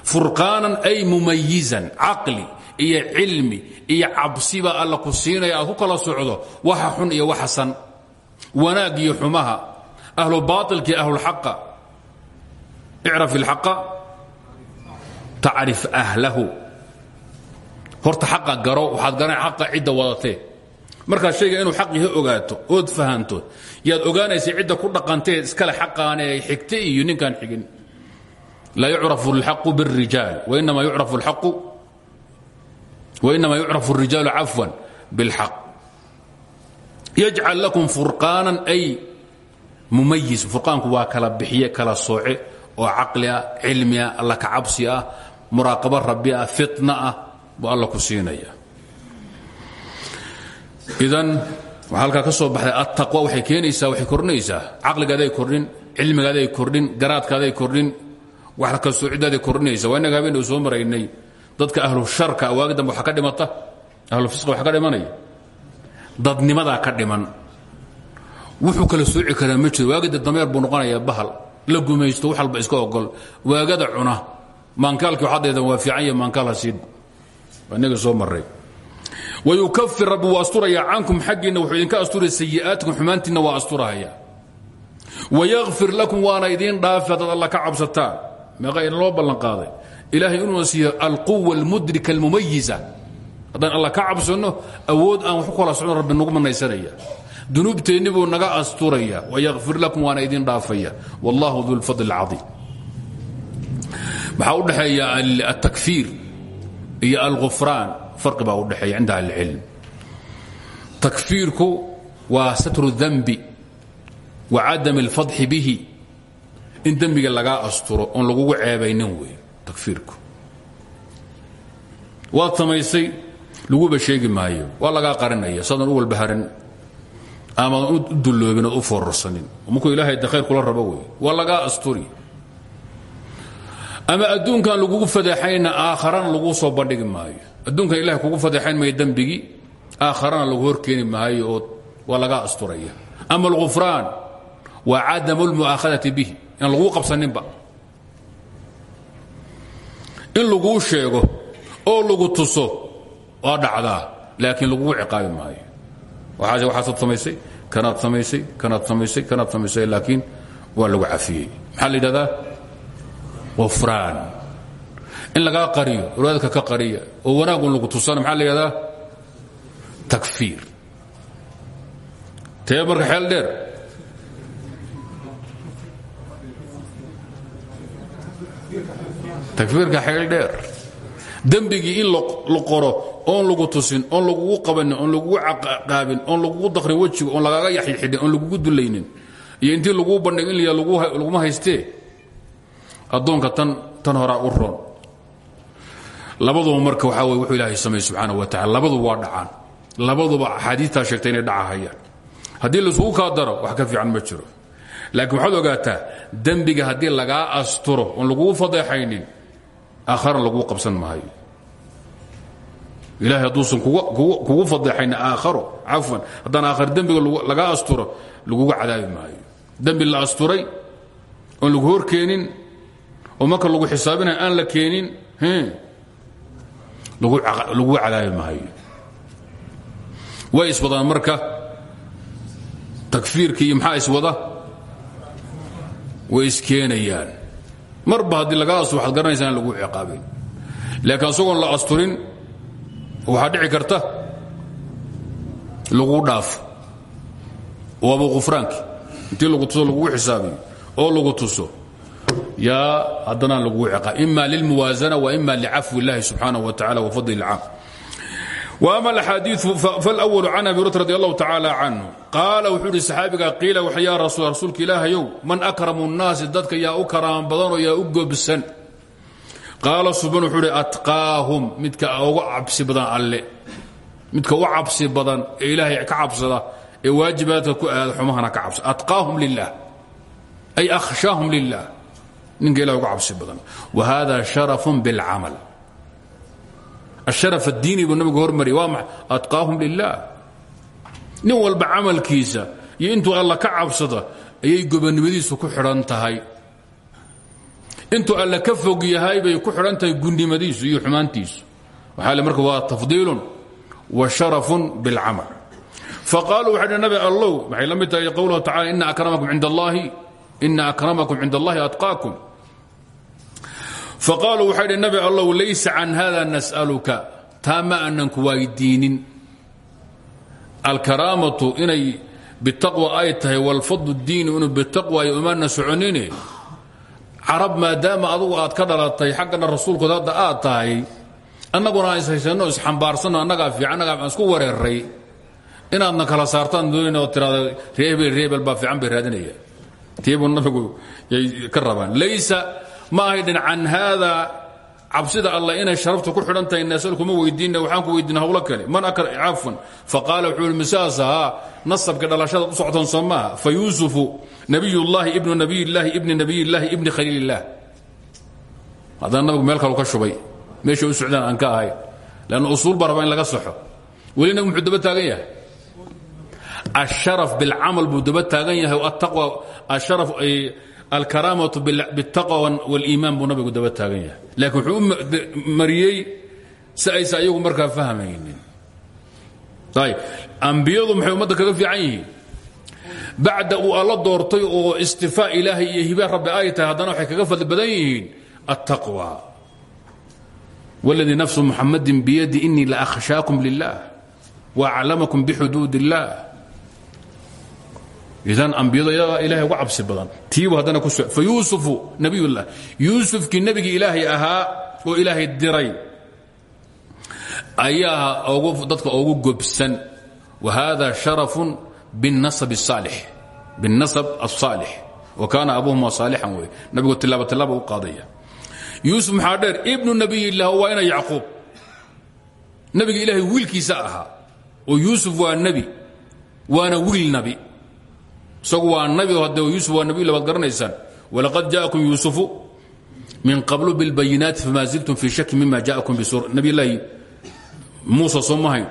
furqaanan ay mumayizan caqli iyo cilmi iyo cabsiba alla ku siinaya ku kala socdo waxa xun iyo waxa san. Wanaag iyo xumaha ahlu baailka iyo ahlulxaqa icraf ilxaqa. Tacrif ahlahu horta xaqa garo waxaad garan xaqa cidda wadatee markaad shayga inuu xaq yahay ogaato ood fahanto yaad ogaanaysa cidda ku dhaqanteed iskale xaqaane ay xigta iyo ninkaan xigin laa yucrafu اlxaqu bاlrijaal wainama yucrafu اlxaqu wainama yucrafu الrijaalu cafwan bاlxaq yajcal lakum furqaanan ay mumayis furqaanku waa kala bixiye kala sooce oo caqli ah cilmi ah alla ka cabsi ah muraaqabo rabbi ah fitna ah buu alla ku siinaya. Idan waxaa halkaa ka soo baxday attaqwa. Waxay keenaysaa waxay kordhinaysaa. Caqligaaday kordhin cilmigaaday kordhin garaadkaaday kordhin wax ka soociddaaday kordhinaysa waa innaga habeen soo maraynay. Dadka ahlu sharka waagi dambe ka dhimata. Ahlu fisqa waxa ka dhimanaya dadnimadaa ka dhiman. Wuxuu kala sooci karaa ma jiro. Waagida dameer buu noqonayaa bahal. La gumaysto wax walba iska ogol waagada cuna. Maankaalkii waxadeedan waa fiican ya maankaal innaga soo maray wayukafir rabbi wuu asturayaa cankum xaggiinna wuxuu idinka asturaya sayi'aatikum xumaantiinna waa asturahaya. Wayakfir lakum waana idiin dhaafi haddaad alla ka cabsataan. Meeqa idin loo ballanqaaday. Ilaahay inuuna siiyo alquwa almudrika almumayiza haddaan alla ka cabsanno awood aan wax ku kala rabbi nagu manaysanaya dunuubteenni buu naga asturaya. Wayakfir lakum waana idiin dhaafaya. Wallahu du lfadl اlcaiim maxaa u dhexeeya altakfiir iyo alufraan fari baa u dhexeeya cinda ahlicilm. Takfiirku waa satru dambi wa cadam اlfadxi bihi. In dembiga lagaa asturo oon lagugu ceebaynin wey takfiirku. Waad samaysay laguba sheegi maayo waa lagaa qarinaya saadan u walbaharin amaadan u duloobin u foorarsanin. Markuu ilaahay de kula rabo wey waa lagaa asturi ama adduunkan lagugu fadeexayna aakharana laguu soo bandhigi maayo. Adduunkan ilahay kugu fadeexayn maayo dembigii aakharana lagu horkeeni maayo oo waa asturaya. Ama alghufraan waa cadamu lmu'aakhadati bih inaan laguu qabsaninba. In laguu sheego oo lagu tuso waa dhacdaa laakiin lagugu ciqaabi maayo. Waxaad samaysay kanaad samaysay kanaad samaysay kanaad samaysay laakiin waa lagu cafiyey. Maxaa la wafraan in lagaa qariyo wadaadka ka qariya oo wanaagun lagu tusana maxaa la yidhahdaa? Takfiir. Tee marka xeel dheer. Takfiirka in la qoro oon lagu tusin oon lagugu qabanin oon lagugu caqaabin oon lagugu dakrin wejiga oon lagaaga yaxyixidhin oon lagugu dulaynin iyo intii laguu bandhig in la laguma haystee addoonka tan tan horaa u roon. Labaduba marka waxaa wey wuxuu ilaahay sameeye subxaana wa tacala labaduba waa dhacaan. Labaduba axaadiistaa sheegtay inay dhacahayaan. Haddii laisugu kaa daro wax ka fiican ma jiro. Laakiin waxaad ogaataa dembiga haddii lagaa asturo oon lagugu fadeexaynin aakharana laguu qabsan maayo. Ilahay hadduusan kugu fadeexayna aakharo cafwan haddaan aakhar dembiga lagaa asturo laguga cadaabi maayo. Dembi la asturay oon lagu hor keenin oo marka lagu xisaabinaya aan la keenin laguga cadaabi maayo way iswadaan marka. Takfiirka iyo iswada way iskeenayaan marba haddii laga asturo waxaad garanaysaa lagu ciqaabin. Laakiin asagoon la asturin waxaa dhici karta lagu dhaafo waaba khufraanki intii lagu tuso lagugu xisaabiyo oo lagu tuso yaa haddana lagugu ciqaab ima lilmuwaasana wa ima licafwi اllahi subxaanaه wa tacala wafadli اlcaam وأma الأxاadiiث فالأول can abi hurata radi الlahu tacaalى canه qaala wuxuu ihi saxaabiga qiila ya rasul rasuulka ilaahayow man akramu الnaasi dadka yaa u karaam badanoo yaa u gobsan qaala suban wuxuu hi atqaahum midka uga cabsi badan alle midka u cabsi badan ee ilaahay ka cabsada ee waajibaadka ku aada xumahana ka cabsa atqaahum lilah ay akhshaahum lilah ninka ila uga cabsi badan. Wa hada sharafun biاlcamal ashara diini buu nabigu hormariyay waa maa atqaahum lilah nin walba camalkiisa iyo intuu alla ka cabsada ayay gobonimadiisu ku xidhan tahay. Intuu alla ka fog yahay bay ku xidhan tahay gundnimadiisu iyo xumaantiisu. Waxaa le marka waa tafdiilun wa sharafun biاlcamal faqaaluu waxay dh nabi allow waxay la mid tahay qowluhu tacala ina akramakum cind allahi ina akramakum cind allahi atqaakum faqaaluu waxay dhi nabi allow laysa can hada nas'aluka. Taa ma aanan ku waydiinin. Alkaraamatu inay bitaqwa ay tahay walfadlu diini inuu bitaqwa iyo umaana soconine carab maadaama adugu aad ka dhalatay xaggana rasuulkooda hadda aad tahay annaguna aan ishaysanno isxambaarsanno annagaa fiican annagaa aan isku wareeray inaadna kala saartaan doonayna oo tiraada reebel reebel baa fiican bay raadinaya tiibuu nabigu yay ka rabaan. Laysa ma ahaydhin can haadaa allah inay sharaftu ku xidhan tahay nasal kuma weydiinna waxaan ku weydiina hawlo kale. Man akar cafwan. Fa qaala wuxuu i misaasa haa nasabka fa yuusufu nabiyullaahi ibnu nabiyillaahi ibni nabiyillaahi ibni khaliilillaah haddana nabigu meel kalu ka shubay. Meesha u socdaan aan ka ahay. Lanna usuul baa laga saxo weli nabigu muxuu taagan yahay? Ashara bilcamal buu daba taagan yahay aaa alkaraamatu bitaqwa waliimaan buu nabigu daba taagan yahay. Laakiin wuxuu u mariyey si aysa ayagu markaa fahmaynin. Ayb ambiyadu maxay ummadda kaga fiican yihiin? Bacda uu alla doortay oo istifaa ilaahay iyo hibaar rabbi ay tahay haddana waxay kaga fadli badan yihiin attaqwa. Wاladii nafsu muxamadin biyadi inii la akhshaakum lilah waaclamakum bixuduud اllah idan ambiyadu iyagaa ilahay uga cabsi badan. Tiibu haddana kufa yuusufu nabiyullah. Yuusufkii nebigii ilaahay ahaa oo ilaahay diray ayaa dadka ugu gobsan. Wa hada sharafun binasab asaalix wa kaana abuhuma saalixan wey nabigu tilaaba tilaaba u qaadaya. Yuusuf ibnu nabiyillah waa ina yacquub. Nebiga ilaahay wiilkiisa ahaa. Oo yuusuf waa nebi waana wiil nabi isagu waa nabi hade yuusuf waa nabiy labaad garanaysaan. Walaqad jaakum yuusufu min qablu bilbayinaati fama ziltum fii shaki mima jaakum bisur nabiyllaahi muusa soo mahayn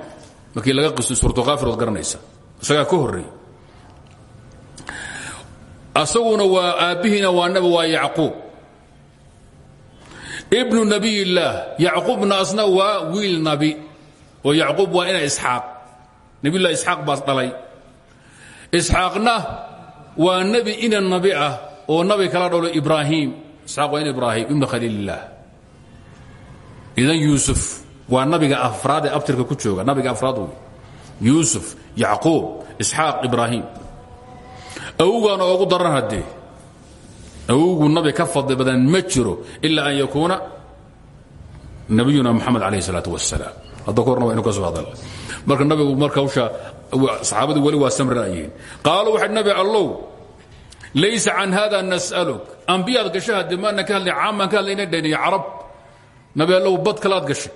markii laga qiso suurtokaafirood garanaysa isagaa ka horreey asaguna waa aabbihiina waa nabi waa yacquub. Ibnu nabiy illaah yacquubna asna waa wiil nabi oo yacquub waa ina isxaaq. Nabiyllahi isxaaq baas dhalay isxaaqna waa nebi ina nabi ah oo nabi kala dhalo ibraahim. Isxaaq waa in ibraahim ibnu idan yuusuf waa nabiga afraad ee abtirka ku jooga nabiga afraad wey yuusuf yacquub isxaaq ibraahim. Awowgaana oogu daran haddee awowgu nabi ka fadli badan ma jiro ilaa an yakuuna nabiyuna moxamed calayh isalaatu wasalaam hadda korna inu ka hadal. Marka nabigu marka hawsha saxaabadu weli waa samraayihiin qaaluu waxay nabi allow laysa can hada nas'aluk. Ambiyaad gashay haddii maana ka hadlay caamaan ka hadlayna dhaniyo nabi allow bad kalaad gashay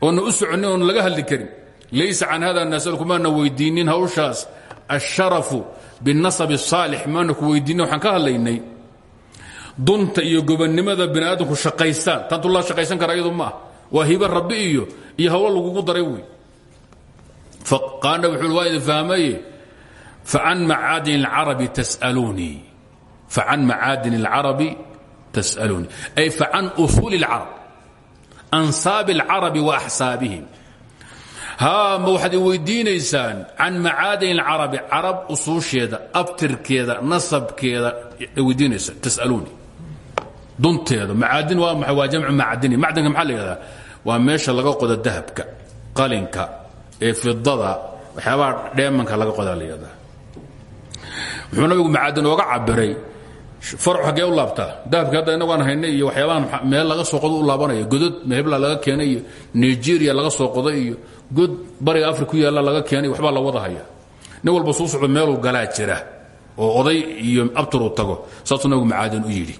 oona u soconin oona laga hadli karin. Laysa can hada nas'aluk maana weydiinin hawshaas. Asharafu binasab saalix maana ku weydiinin waxaan ka hadlaynay. Dunta iyo gobonnimada bani aadamku tantu la shaqaysan kara ma ah hiba rabbi iyo iyo hawl lagugu daray wey qaana wuxuu waa idin fahmaye facan macaadin اlcarabi tas'aluunii facan macaadin اlcarabi tas'aluunii ay facan usuuli اlcarab ansaabi اlcarabi wa axsaabihim haa ma waxaad i weydiinaysaan can macaadin اlcarabi carab usuusheeda abtirkeeda nasabkeeda weydiinaysaan tas'aluunii dunteeda macaadin waa maxay waa jamcu macdini macdinka maxaa la yidhahdaa waa meesha laga qodo dahabka qalinka ee fidada waxyaabaha dheemanka laga qodaa muxuu nabigu macaadin ooga cabiray farcu xaggee u laabtaa. Dahabka hadda inagu aan haynay iyo waxyaabahan meel laga soo qodo u laabanaya godod mehebla laga keenay nigeria laga soo qoday iyo god bariga afri ku laga keenay waxbaa la wada haya. Nin walba suu socdo meeluu galaa jira oo oday iyo abtur uu tago. Saasuu nabigu macaadin u yidhi.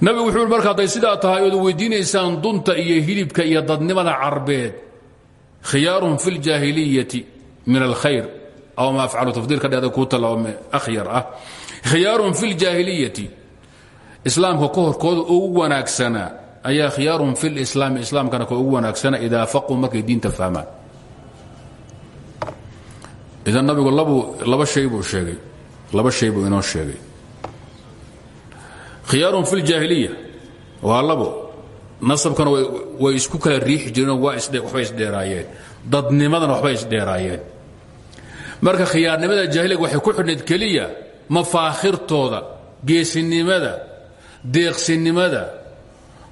Nabigu wuxuu i marka hadday sidaa tahay ood weydiinaysaan dunta iyo hilibka iyo dadnimada carbeed khiyaaruhum fi اljaahiliyati min alkhayr. Aw ma afcalu tafdiil ka dhada kuu talaame akhyar ah. Khiyaaruhum fi اljaahiliyati islaamka ka horkooda ugu wanaagsanaa ayaa khiyaaruhum fi lislaami islaamkana ka ugu wanaagsanaa idaa faquu markay diinta fahmaan. Idan nabigu laba hay buu sheegay. Laba shay buu inoo sheegay. Khiyaarun fi ljaahiliya waa labo nasabkana way isku kala riixi jireenoo waxbay isdheeraayeen dadnimadana waxbay isdheeraayeen marka khiyaarnimada jaahiliga waxay ku xidhnayd keliya mafaakhirtooda geesinimada deeqsinimada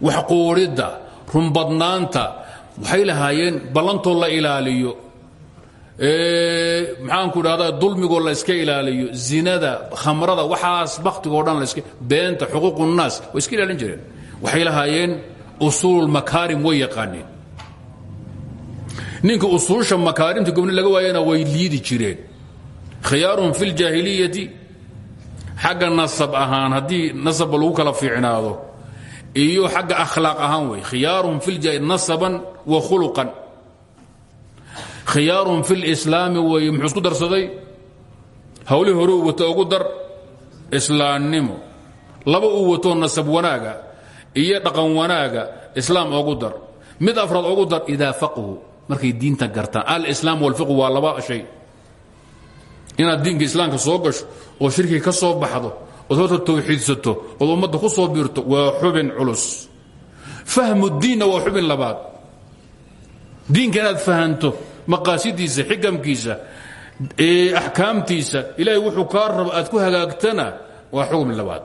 waxquudhidda runbadnaanta waxay lahaayeen ballantoo la ilaaliyo. Maxaanku idhahda dulmigoo la iska ilaaliyo zinada khamrada waxaas bakhtigoo dhan laska beenta xuquuq unnaas way iska ilaalin jireen. Waxay lahaayeen usuul makaarim way yaqaaneen. Ninka usuusha makaarimta gobni laga waayana way liidi jireen. Khiyaarun fi ljaahiliyati xagga nasab ahaan haddii nasabba lagu kala fiicnaado iyo xagga akhlaaq ahaan wey khiyaarun nasaban wa khuluqan. Khiyaarun fi lislaami weeye muxuu isku darsaday? Hawlihii hore uu wato ugu dar islaamnimo laba uu wato nasab wanaaga iyo dhaqan wanaaga islaam ogu dar. Mid afraad ogu dar idaa faqhu markay diinta gartaan alislaam walfiqhu waa laba shay. Inaad diinka islaamka soo gasho oo shirkiga ka soo baxdo ood horta tawxiidsato ood ummadda ku soo biirto waa xubin culus. Fahmu diinna waa xubin labaad. Diinka inaad fahanto maqaasidiisa xikamkiisa axkaamtiisa ilaahay wuxuu kaa rabo aad ku hagaagtana waa xukmi labaad.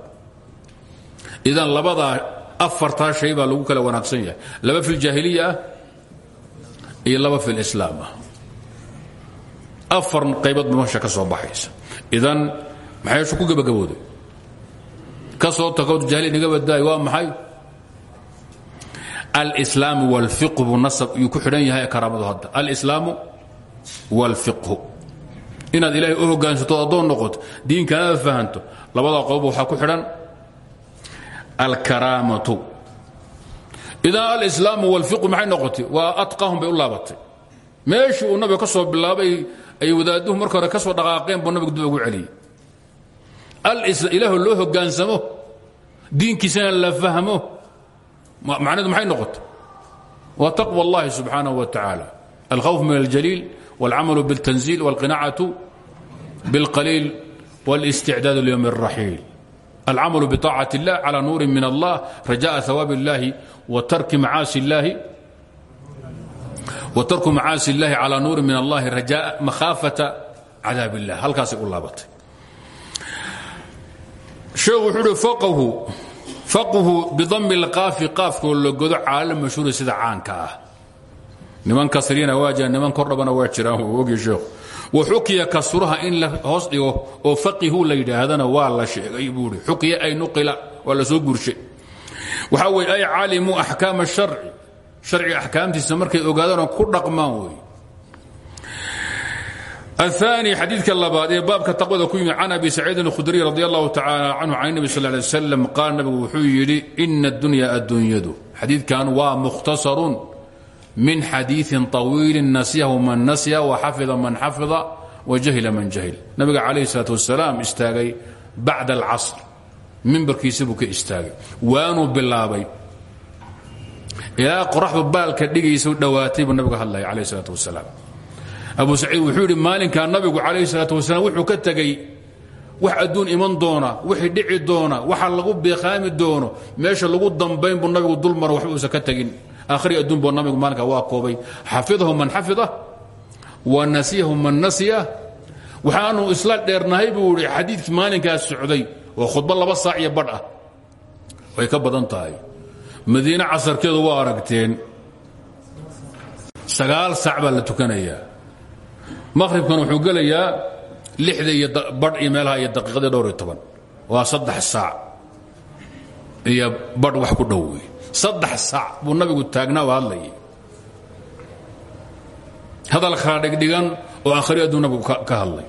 Idan labadaa afartaa shay baa lagu kala wanaagsan yahay. Laba fi ljaahiliya ah iyo laba fi lislaam ah afar qaybood ba masha ka soo baxaysa. Idan maxay shu ku gebagabooday ka soo tagood jahiliya naga badaayo waa maxay? Alslaamu wاlfiqhu nasab yuu ku xidhan yahay karaamadu hadda. Alslaamu wاlfiqhu inaad ilaahay u hogaansato addoon noqoto diinkanaada fahanto labadaa qodob waxaa ku xidhan alkaraamatu idan alslaamu wاlfiqhu maxay noqotay waa atqahum bay u laabatay meeshii uu nabiga ka soo bilaabay ay wadaaduhu marka hore ka soo dhaqaaqeen buu nabigu dib ugu celiyey ilaahu loo hogaansamo diinkiisana la fahmo macnedu maxay noqotay waa taqwى اllahi subxaanaه wa taعaalى alkhawf min اljaliil wاlcamalu bاltanziil wاlqinacatu bاlqaliil wاlاsticdaad lyowm الraxiil alcamalu bطaacaة اllah calى nuuri min allah rajaءa hawaab اllahi watarku macaasi اllahi calى nuuri min allahi rajaء makhaafata cadaab اllah halkaasay u laabatay sheekhu wuxuu uhi faqhu faqhu bidami lqaafi qaafkoo la godo caalal mashhuuri sida caanka ah niman kasriyana waa jiraan niman kordhabana waa jiraan ogi sheekhu waxukiya kasuraha in la hoos dhigo oo faqihu la yidhaahdana waa la sheegay buui xukiya ay nuqila waa soo guurshay waxaa wey ay calimuu axkaama sharci sharciga axkaamtiisa markay ogaadaanoo ku dhaqmaan wey aani xadiidka labaad ee baabka taqwada ku yimid can abi saciidin اkhudriy radi allahu tacaala canhu can nebi sal lay slam qaal nabigu wuxuu yidhi ina adunya adduunyadu xadiidkan waa mukhtasarun min xadiiin طawiilin nasiyahu man nasya waxafida man xafida wajahila man jahil. Nabiga calayh salaat wasalaam istaagay bacda alcasr. Mimbarkiisa buu ka istaagay. Waanuu bilaabay. Ilaa qoraxdu baalka dhigaysu dhowaatay buu nabiga hadlaya calayh salaat wasalaam abu saciid wuxuu yidhi maalinkaa nabigu calayh salaat wasalaam wuxuu ka tegey wax adduun iman doona wixii dhici doona waxa lagu biqaami akhri adduun buu nabigu maalinkaa waa koobay. Xafidahu man xafida wa nasiyahu man nasiya. Waxaanu isla dheernahay buu idhi xadiidkii maalinkaas socday oo khudba laba saac iyo badh ah. Way ka badan tahay. Madiine casarkeedu waa aragteen. Sagaal saac baa la tukanayaa. Maqhribkan wuxuu gelayaa lixda iyo badh iyo meelaha iyo daqiiqadii dhowr iyo toban. Waa saddex saac. Iyo badh wax ku dhow wey saddex saac buu nabigu taagnaa oo hadlayay. Hadal kala dhigdhigan oo akhri adduu nabigu ka hadlay.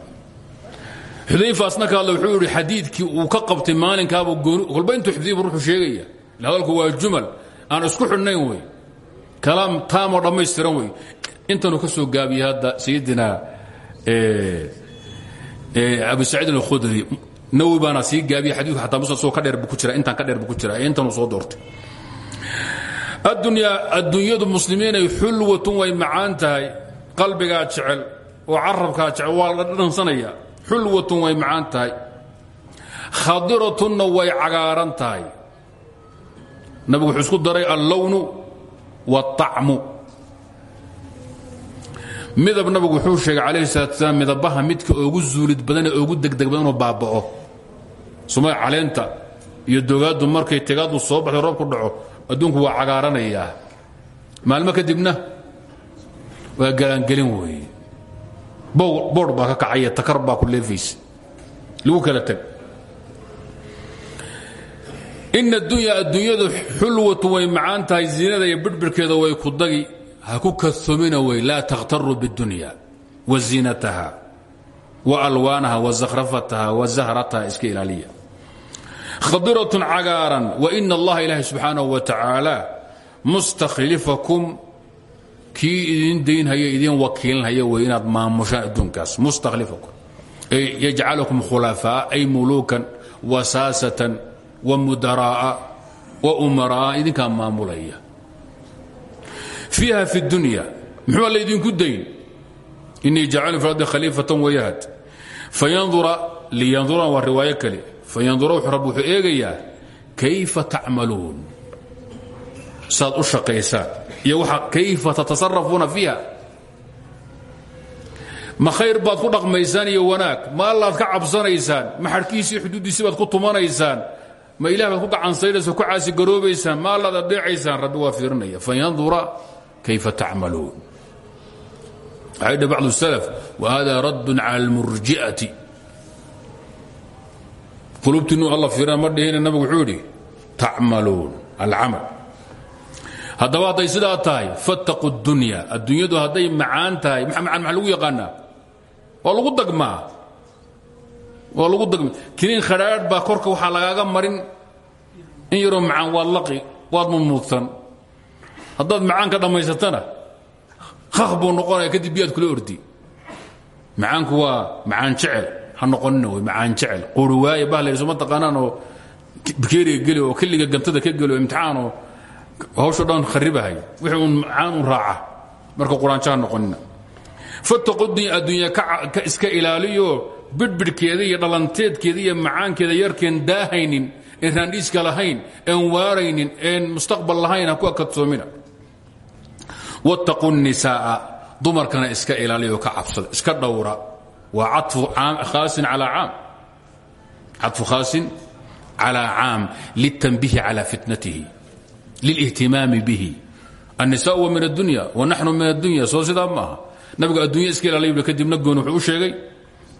Xudayfaasna ka hadlay wuxuu yidhi xadiidkii uu ka qabtay maalinkaabuu gooni kolba intuu xifdiyi bu ruxuu sheegaya hadalku waa jumal. Aan isku xidhnayn wey kalaam taamoo dhammaystiran wey intanuu ka soo gaabiyey hadda sayidina abu saciid alkhudri. Nawi baana sii gaabiyey xadiiku xataa musnad soo ka dheer bu ku jira intaan ka dheer bu ku jira intanuu soo doortay addunyaa adduunyadu muslimiinay xulwatun way macaan tahay qalbigaa jecel oo carabkaa jecel waa la dhansanaya xulwatun way macaan tahay. Khadiratunna way cagaaran tahay. Nabigu wuxuu daray allownu wاطacmu midab nabigu wuxuu sheegay calayhi salaatu salaam midabaha midka oogu zuulid badan ee oogu degdeg badan inuu baaba'o. Sumay caleenta iyo dogaaddu markay tegaaddu soo baxdo roob ku dhaco adduunku waa cagaaranayaa. Maalmo kadibna waa galaangelin weeye. Boodh baa ka kacaya takar baa ku leefaysa lagu kala teg ina addunya adduunyadu xulwatu way macaan tahay ziinada iyo birbirkeeda way ku dagi. Ha ku kaomina wey laa takhtaruu biاdunya wa ziinataha wa alwaanaha wa zakhrafataha wa zahrataha iska ilaaliya khadiratun cagaaran waina allaha ilaahay subxaanahu wa tacaala mustakhlifakum kii idin daynhaya idin wakiilinhaya wey inaad maamushaan adduunkaas. Mustakhlifakum ay yajcalakum khulafaa ay muluukan wa saasatan wa mudaraa'a wa umaraa idinkaa maamulaya. Fiiha fi اdunya muxuu laydinku dayn inii jacalun fi ardi khaliifatan wayahad fayandura liyandura waa riwaayo fayandura rab wuxuu eegayaa kayfa tacmaluun saad u shaqaysaan iyo kayfa tatasarafuuna fiiha ma khayr baad ku dhaqmaysaan iyo wanaag ma allaad ka cabsanaysaan ma xadhkiisii xuduuddiisii baad ku tumanaysaan ma ilah baad ku gacansaynaysa ku caasigaroobaysaan ma allaad adeecaysaan rabbi waa fiirinaya fayandura kayfa tacmaluun waxay dhi bacdu salaf wahada raddun cala almurji'ati qulubtiinu alla fiirana ma dhihina nabigu wuxuu idhi tacmaluun alcamal. Haddaba hadday tahay fattaqu اdunya adduunyadu hadday macaan tahay macaan maxaa lagu yaqaanaa? Waa lagu dagmaa? Waa lagu dagma kiniin khadhaadh baa korka waxaa lagaaga marin. In yaroo macaan waad laqi waad mumuudsan haddaad macaan ka dhammaysatana hah buu kadib biyaad kula ordi. Macaanku waa macaan jecel ha noqonina wey macaan jecel. Quri waaye bah layidhi soma taqaanaan oo bikeeriga geli oo kelliga gantada ka geli oo imtixaanoo hawsho dhan kharibahay wixii uun macaan un raaca marka quraanjo ha noqonina. Fataqudi adduunya ka iska ilaaliyo bidhbidhkeeda iyo dhalanteedkeeda iyo macaankeeda yarkeen daahaynin een raandhiiska lahayn een waaraynin een mustaqbal lahayn ha ku akadsoomina. Wattaquu nisaaa dumarkana iska ilaaliyo ka cabsada iska dhowra waa cafu khaasin calaa caam caطfu khaasin calaa caam liلtanbihi calى fitnatihi lilihtimaami bihi الnisaء wa min الdunya wanaxnu min الdunya soo sidaa maaha nabigu addunya iska ilaaliy kadibna gooni wuxuu u sheegay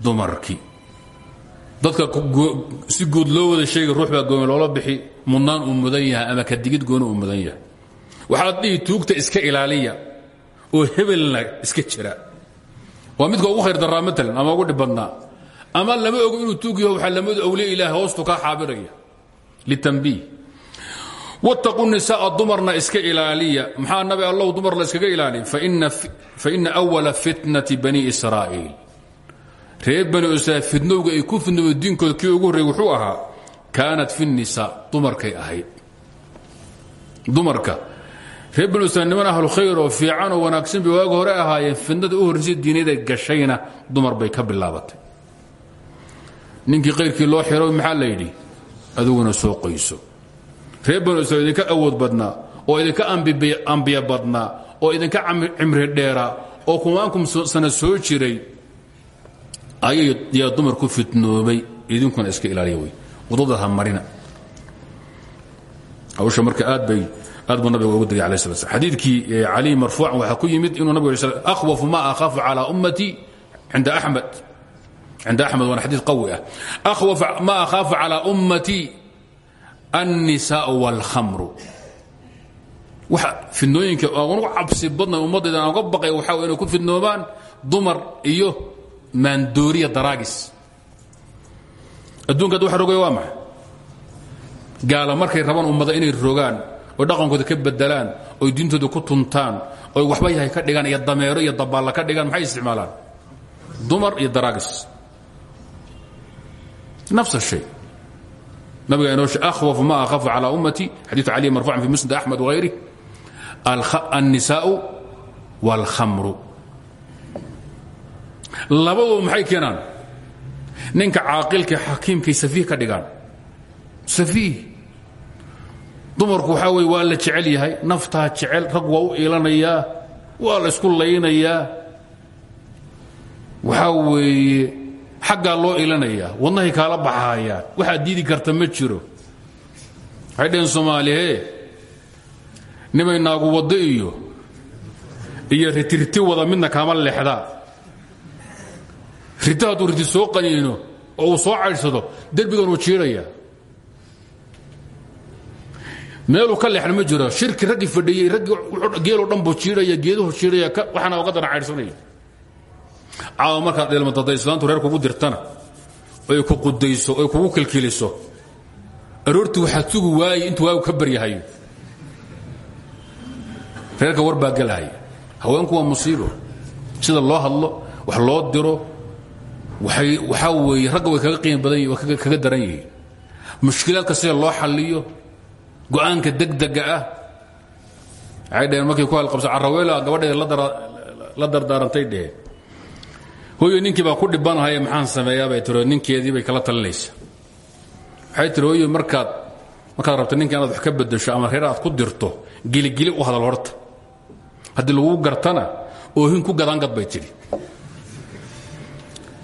dumarkii dadka si guud loo wada sheegay ruux baa gooni loola bixi mudnaan uu mudan yahay ama kadigid gooni uu mudan yahay waxaad dhihi tuugta iska ilaaliya oo hebelna iska jira waa midka ugu khayr daraa maalan ama ugu dhib ama lama ogo inuu tuug yaho waxaa lamadu awliya ilaah hoostu kaa xaabiraya. Litanbiih wattaquu nisaaa dumarna iska ilaaliya. Maxaa nabi allahu dumar la iskaga ilaaliya faina awala fitnati bani israa'iil. Reer bani israiil fidnowga ay ku fidnoobe diinkooda ugu horreeyey wuxuu ahaa kaanat fi nisa dumarkay ahayd. Dumarka reer israiil niman ahlu khayr oo fiican oo wanaagsan bay waaga hore ahaayeen. Fidnada u horraysay diinada gashayna dumar bay ka bilaabatay. Ninkii kayrkii loo xiro maxaa la yidhi? Soo qoyso. Reer banu israiil idinka awood badnaa oo idinka ambiya badnaa oo idinka cimri dheeraa oo kumaankum sana soo jiray ayayaa dumar ku fitnoobay. Idinkuna iska ilaaliya wey. Wadada marina. Hawsha marka aad bay aad buu nabiga ugu degay a xadiikii cali marfuucan waxaa ku yimid inuu nabig ahwafu ma ahaafu calaa ummati cinda axmed. Cinda axmed waana xadiid qawi ah. Ahwaf ma akhaafu calaa ummati annisaau wاlkhamru waxa fidnooyinka ugu cabsi badna ummaddayda aan uga baqay waxaa inay ku fidnoobaan dumar iyo maandooriya daraagis. Adduunka ad wax rogay waa maxa gaala markay rabaan ummada inay rogaan oy dhaqankooda ka bedelaan oy diintooda ku tuntaan oy waxba yahay ka dhigaan iyo dameero iyo dabaalla ka dhigaan maxay isticmaalaan? Dumar iyo daraagis nafs shay nabiga inoo ahwaf ma akhafu calaa ummati xadiiu caliy marfucan fi musnad axmed wahayrih annisaau wاlkhamru labadoodu maxay keenaan? Ninka caaqilka xakiimkay safiih ka dhigaan. Safiih dumarku waxaa weye waa la jecel yahay. Naftaa jecel rag waa u iilanayaa waa la isku laynayaa waxaa weeye xaggaa loo ilanayaa wadnahay kaala baxahayaan waxaad diidi karta ma jiro. Waxay dhaheen soomaalihe nimay naagu waddo iyo iyo ritirti wada midna kaama leexdaa riti hadduu soo qaniino oo uu soo caydhsado derbigan uu jiidhaya meeluu ka leexna ma jiro. Shirki raggii fadhiyey raggii geeloo dhan buu jiidhaya geeduhu jiidhaya waxaana oga dana caydhsanaya caawa markaad dheelmatada islaantu reer kugu dirtana. Oy ku qudayso oy kugu kilkiliso. Aroortii waxaad sugi waayey intuu waagu ka baryahayo reerka war baa gelahaya waa musiibo. Sida loo hadlo wax loo diro waxaa weeye ragga way kaga qiim badan yihiin kaga daran yihiin. Mushkilaadka sida loo xalliyo go'aanka degdega ah. Waxay dhaheen markii ku halqabsa carraweela gabadheeda la dardaarantay dheheen hooyo ninkii baa ku dhibanahaye maxaan sameeyaa? bay tiro ninkeedii bay kala talinaysa. Waxay tiri hooyo markaad markaad rabto ninka inaad wax ka bedesho ama reer aad ku dirto giligili u hadal horta. Haddii lagu gartana oohin ku gadaangad bay tidhi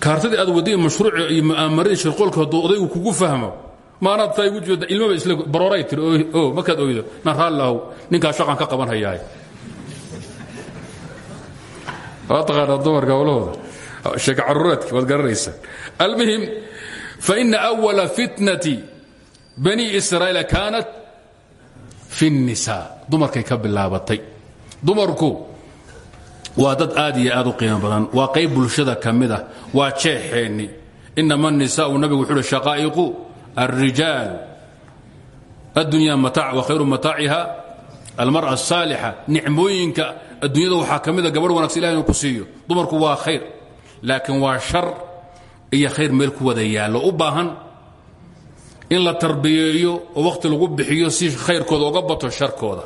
kaartadii aad wadday mashruuci iyo mu'aamaradii shirqoolka hadduu odaygu kugu fahmo maanaadtaa igu jeeda ilmaba isla barooray tii o markaad oydo na raallahu ninkaa shaqan ka qabanhayaa waa taqaanaa dumarka howlahooda sheeka caruuraadki waad garanaysaa. Almuhim faina awala fitnati bani israa'iila kaanat fi nnisaa dumarkay ka bilaabatay. Dumarku waa dad aad aad u qiimo badan. Waa qayb bulshada ka mid ah. Waa jeexeenni. Inama nisaau wuxuu uhi الrijaal addunya mataac wa khayru mataaciha almar'a الsaalixa nicmooyinka adduunyada waxaa ka mida gabadh wanagsan ilahi inuu ku siiyo dumarku waa khayr laakiin waa shar iyo khayr meel ku wada yaallo u baahan in la tarbiyeeyo oo wakhti lagu bixiyo si khayrkooda oga bato sharkooda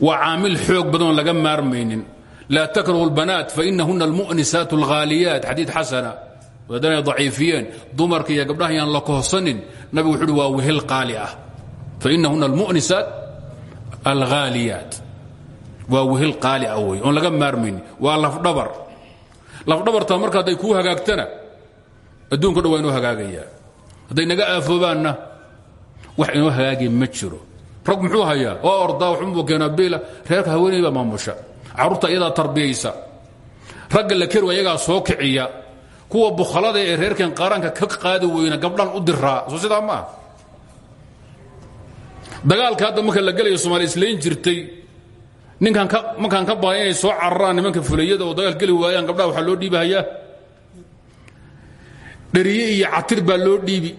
waa caamil xoog badanoo laga maarmaynin laa takrahu اlbanaat fainahuna almu'nisaat اlghaaliyaat xadiid xasana wadadanay daciifiyeen. Dumarka iyo gabdhaha yaan la kohsanin. Nabigu wuxu uhi waa wehel qaali ah. Fainahuna almu'nisaat alghaaliyaat. Waa wehel qaali ah wey oon laga maarmaynin. Waa lafdhabar. Lafdhabartaa marka hadday kuu hagaagtana adduunka dhan waa inoo hagaagayaa. Hadday naga aafoobaanna wax inoo hagaagay ma jiro. Rag muxuu hayaa? Waa ordaa waxunbuu keenaa biila? Reerka haweeney baa maamusha. Carruurta iyadaa tarbiyaysa. Ragga la keri waa iyagaa soo kiciya kuwa bukhalada ee reerkan qaaraanka ka qaadi weyna gabdhan u diraa soo sidaa ma? Dagaalka hadda marka la gelayo somaaliya islayn jirtay ninkan markaan ka baqay inay soo cararaan nimanka fulayada oo dagaal geli waayaan gabdhaha waxaa loo dhiibahayaa dheriye iyo catir baa loo dhiibi.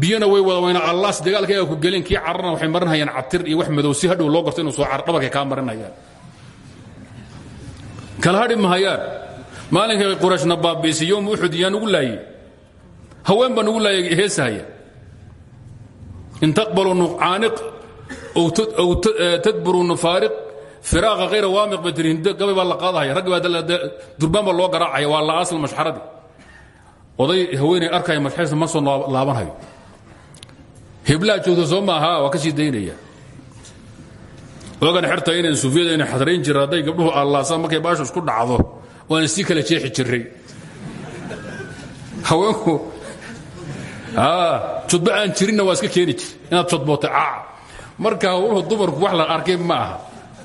Biyona way wada wayna allaas dagaalka ayaa ku gelin kii cararna waxay marinhayaan catir iyo wax madow si hadhow loo garto inuu soo dhabarkay kaa marinhayaan kala hadhi maalinkay qurayshna baabiisay yowm uxud yaa nugu laayey haween baa nugu laayay heesahaya. In taqbaluu nuqcaaniq ow tadburuu nufaariq firaaqa hayra waamiq bay tiri hindo gabay baa la qaadahaya. Raggi baa durbaan baa loo garaacaya waa la asl mashxaradii oday haweenay arkaya mashxarisa ma soo laabanhayo heblaa joogta soo maaha waa ka sii daynaya. Ogan xerta inay sufiyada inay xadrayn jira hadday gabdhuhu allaasaan markay baashu isku dhacdo waana sii kala jeexi jiray haweenku judbo aan jirinna waa iska keeni jir inaad jodbootay caac marka hawluhu dumarku wax la arkay ma aha.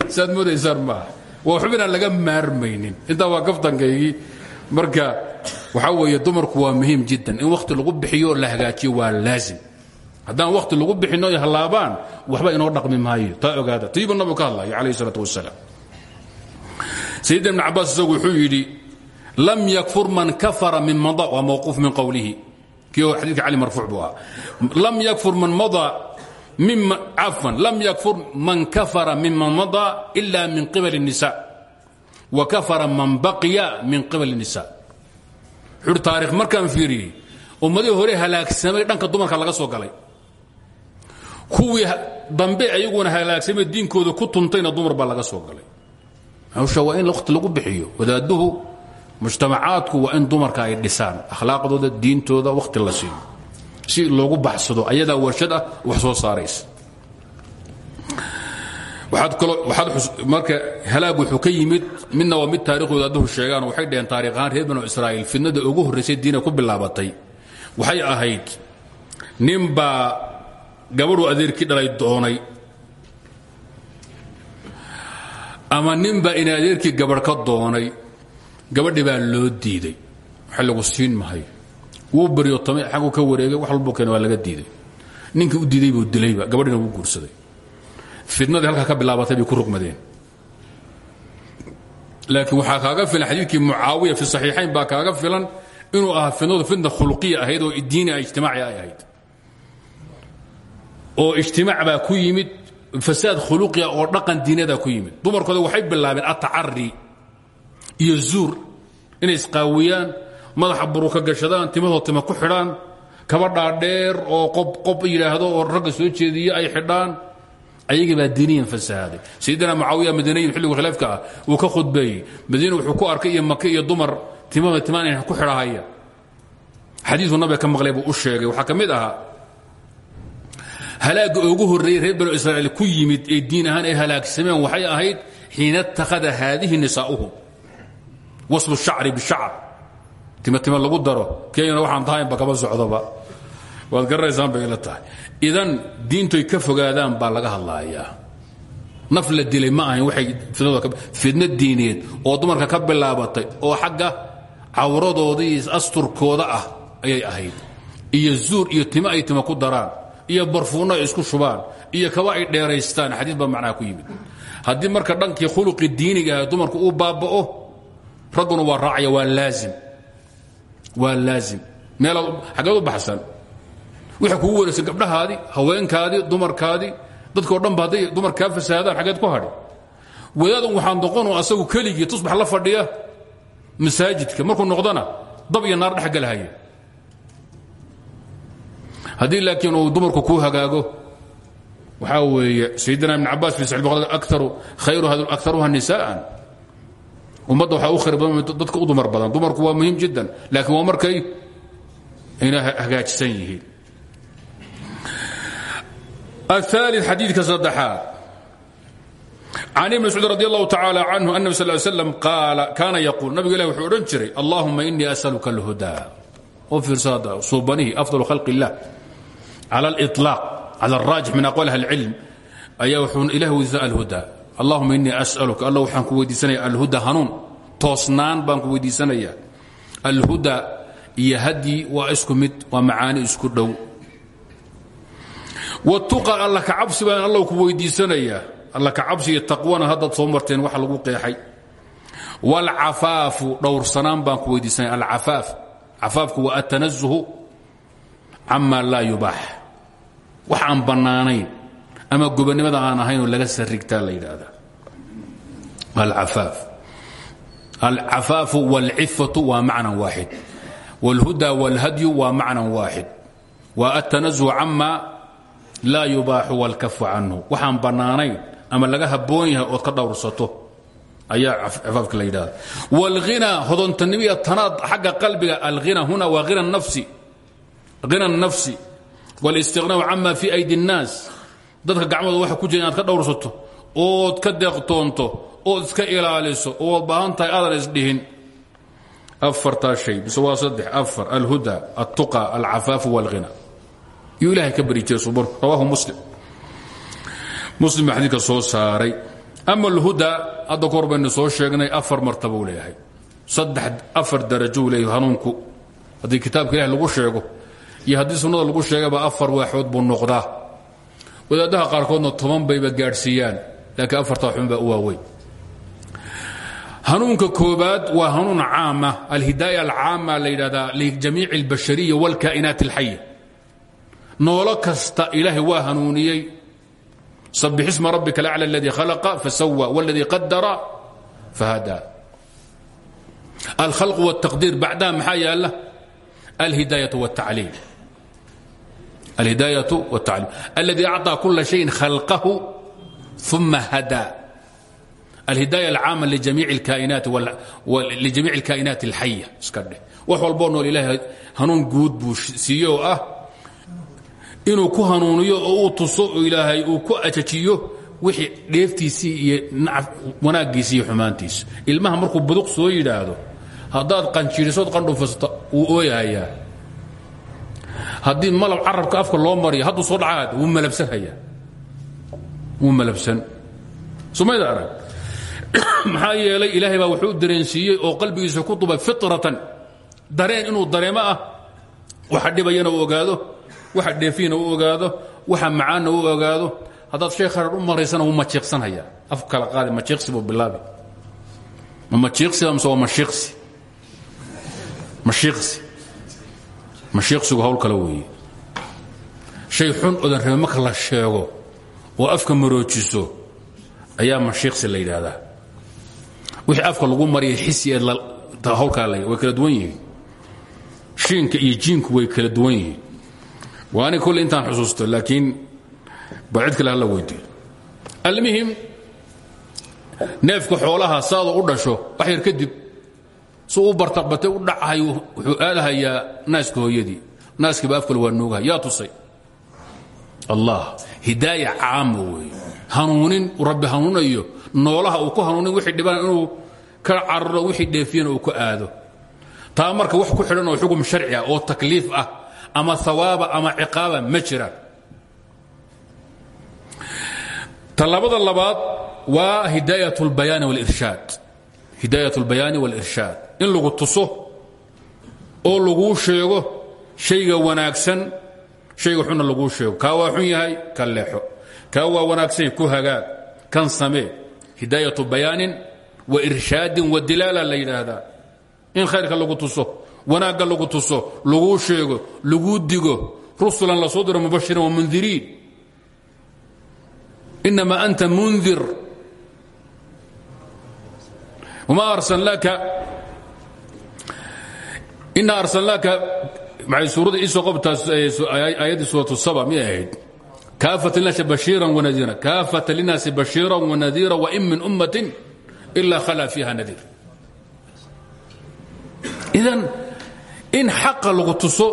Saad moodaysaan maaha waa waxba inaan laga maarmaynin. Intaa waa kaftankaygii marka waxaa weeye dumarku waa muhiim jiddan. In wakhti lagu bixiyo la hagaajiyo waa laazim. Haddaan wakhti lagu bixinno ay hallaabaan waxba inoo dhaqmi maayo. Taa ogaada. Tiibuu nabigu ka hadlayo calayhi isalaatu wasalaam sayidina ibn cabbaas isagu wuxuu yidhi lam yakfur man kafara min mada waa mawquuf min qowlihi kii xadiidka cali marfuuc buu ahaa lam yakfur man mada cafwan lam yakfur man kafara miman mada ila min qibal الnisa wa kafara man baqiya min qibal الnisa wuxuuhi taarikh markaan fiiriyey ummadihii hore halaagsamay dhanka dumarka laga soo galay kuwii dambe ayaguna halaagsamay diinkooda ku tuntayna dumar baa laga soo galay hawsha waa in waqti lagu bixiyo. Wadaaduhu mujtamacaadku waa in dumarka ay dhisaan. Akhlaaqdooda diintooda wakhti la siiyo. Si loogu baxsado ayadaa warshad ah wax soo saaraysa. Marka halaag wuxuu ka yimid midna waa mid taarikhooda adduhu sheegaan waxay dhaheen taarikh ahaan reer banu israa'iil fidnada ugu horraysay diina ku bilaabatay. Waxay ahayd ninbaa gabadhu adeerkii dhalay doonay ama ninbaa ina adeerkii gabadh ka doonay gabadhi baa loo diiday. Waxa lagu siin mahayo wuu baryotamay xaguu ka wareegay wax walbuu keena waa laga diiday. Ninkii u diiday buu dilayba gabadhina wuu guursaday. Fidnadii halkaa ka bilaabatay bay ku rugmadeen. Laakiin waxaa kaaga filan xadiidkii mucaawiya fi saxiixayn baa kaaga filan inuu ahaa fidnadu fidna khuluqiya ahayd oo diini ijtimaaci ay ahayd. Oo ijtimaac baa ku yimid fasaad khuluqiya oo dhaqan diinadaa ku yimid. Dumarkooda waxay bilaabeen atacari iyo zuur inay isqaawiyaan madaxa buruka gashadaan timadoo tima ku xidhaan kaba dhaadheer oo qob yidhaahdo oo ragga soo jeediya ay xidhaan. Ayagii baa diiniyan fasahaaday sayidina mucaawiya madiinayin xilligu khilaafka ah wuu ka khudbeeyey. Madiina wuxuu ku arkay iyo maka iyo dumar timada timaan ku xidhahaya xadiisu nabiga ka maqlay buu u sheegay. Waxaa ka mid ahaa halaagga ugu horreeyey reer banu israa'iil ku yimid ee diin ahaan ay halaagsameen waxay ahayd xiina ittakhada haadihi nisaa'uhum waslu shacri bishacr timatima lagu daro. Kenyana waxaan tahaynba kama socdoba. Waad garanaysaan bay ila idan diintoy ka fogaadaan baa laga hadlaayaa naf la dilay waxay fidno diineed oo dumarka ka bilaabatay oo xagga cawradoodii asturkooda ah ayay ahayd. Iyo zuur iyo timo ay tima ku daraan iyo barfuunno ay isku shubaan iyo kaba ay dheeraystaan xadiis baa macnaha ku yimid. Haddii marka dhankii khuluqi diiniga ah dumarku uu baaba'o ragguna waa raacaya waa laazim. Waa laazim. Meelaad xaggeed u baxsan. Wixii kugu wareegsan gabdhahaadii haweenkaadii dumarkaadii dadkao dhanba hadday dumar kaa fasaadaan xaggeed ku hadhi. Wadaadan waxaan noqonu asagu keligii tusbax la fadhiya masaajidka markuu noqdana dab iyo naar dhex galhaya haddii laakiin uu dumarku kuu hagaago waxaa weeye sayidina ibn cabaas fi aktaruha nisaan. Ummadda waxaa u khayr badan u dumar badan. Dumarku waa muhiim jiddan laakiin waa markay ayna hagaajisan yihiin. Aali xadiidka saddexaad can ibn mascuud radi allahu tacaala canhu annabi sal slam qaala kaana yaquul nabigu ilahi wuxuu odhan jiray allahuma inii asaluka alhudaa. Oo fiirsada suubanihii afdal khalq cala aliطlaaq cala alraajix min aqwaali ahli اlcilm ayaa wuxuu ilah weydiisa alhudaa allahuma inii asaluka alla waxaan ku weydiisanaya alhuda hanuun toosnaan baan ku weydiisanaya alhuda iyo hadyi waa isku mid waa macaani isku dhow wtuqa alla kacabsi baan alla ku weydiisanayaa alla kacabsi iyo taqwana haddaad soo marteen waxa lagu qeexay wاlcafaafu dhowrsanaan baan ku weydiisanaya alcafaaf cafaafku waa atanazuhu cama laa yubaax wax aan bannaanayn ama gobonnimada aan ahaynoo laga sarigtaa la yidhaahdaa alcafaaf alcafaafu wاlcifatu waa macnan waaxid wاlhuda wاlhadyu waa macnan waaxid waa atanazuhu cama laa yubaaxu wاlkafu canhu waxaan bannaanayn ama laga habboon yahay ood ka dhowrsato ayaa cifaafka la yidhahda wاlghina hodontanimiya tanaad xagga qalbiga alghina huna waa hina nafsi hina الnafsi wاlistiqnaaءu cama fi aydi الnaas dadka gacmooda waxa ku jira inaad ka dhowrsato ood ka deeqtoonto ood iska ilaaliso ood baahan tahay aadan isdhihin afartaa shay bise waa saddex afar alhuda altuqa alcafaafu wاlghina yuu ilahay ka bari jiray suban rawaahu muslim muslim baa xadiidka soo saaray ama alhuda hadda ka hor baynu soo sheegnay afar martaba uu leeyahay saddex afar darajo uu leeyahay hanuunku haddii kitaabka ilahi lagu sheego iyo haddii sunnada lagu sheegaba afar waaxood buu noqdaa wadaadaha qaarkoodna toban bayba gaadhsiiyaan laakiin afartaa xun baa u waaweyn hanuunka koobaad waa hanuun caama alhidaaya alcaama la yidhahdaa lijamiici اlbashariya wاlkaa'inaat اlxaya noolo kasta ilaahay waa hanuuniyey sabix isma rabbika alaclى اladii khalaqa fasawa wاladii qadara fahada alkhalq wاltaqdiir bacdaha maxaa yaala alhidaayaة wاtacliim alhidaayaة wاtacliim aladi acطىa kula shayin khalqahu ثuma hadaa alhidaaya alcaama lijamiic اlkaa'inaati اlxaya iska dheh wax walboo nool ilaahay hanuun guud buu siiye oo ah inuu ku hanuuniyo oo uu tuso oo ilaahay uu ku ajajiyo wixii dheeftiisii iyo wanaaggiisi iyo xumaantiisa ilmaha markuu buduq soo yidhaahdo haddaad qanjiirisood qandhufasto wuu ooyahayaa haddii malab carabka afka loo mariyo hadduu soo dhacaad wuu malabsanhayaa. Wuu malabsan. Sumayda arag? Maxaa yeelay ilaahay baa wuxuu dareensiiyey oo qalbigiisa ku dubay fitratan. Dareen inuu dareemo ah waxa dhibayana uu ogaado waxa dheefiyana u ogaado waxa macaanna u ogaado. Haddaad shay khayr u maraysana wuu majiiqsanhayaa. Af kala qaadi majiiqsi buu bilaabi. Ma majiiqsi amse waa mashiiqsi mashiiqsi mashiiqsigu hawl kale weeye. Shay xun odan rabe marka la sheego oo afka maroojiso ayaa mashiiqsi la yidhaahdaa. Wixii afka lagu mariya xisi ee hawl kale la way kala duwan yihiin. Shiinka iyo jiinku way kala duwan yihiin. Waa aniga kolle intaan xusuusto laakiin bal cid kale hala weydiiyo almuhim neefka xoolaha saada u dhasho wax yar kadib suu u u dhacahay wuxuu aadhayaa naaska hooyadii. Naaskii ba afkal waa nuugahay yaa tusay. Allah hidaaya caama hanuunin rabbi hanuunayo. Noolaha uu ku hanuunin wixii dhibaan inuu ka cararo wixii dheefiyana uu ku aado. Taa marka wax ku xidhan oo xugum sharci ah oo takliif ah ama hawaaba ama ciqaaba ma jiraan talaabada labaad waa hidaayat albayaani walirshaad in lagu tuso oo laguu sheego shayga wanaagsan shayga xunna laguu sheego. Kaa waa xun yahay ka leexo. Kaa waa wanaagsan ku hagaag. Kan samee hidaayatu bayaanin wa irshaadin wa dilaala la in khayrka lagu tuso wanaagga lagu tuso laguu sheego laguu digo rusulan la soo diro mubashirin wamundiriin inama anta mundir. Wma arsalnaaka ina arsalnaaka maxay suuradda ii soo qabtaa aayaddii suuratu saba miyay ahayd? Kaafat linaasi bashiiran wanadiira kaafata linaasi bashiiran wanadiira wain min ummatin ila khala fiiha nadiir. Idan in xaqa lagu tuso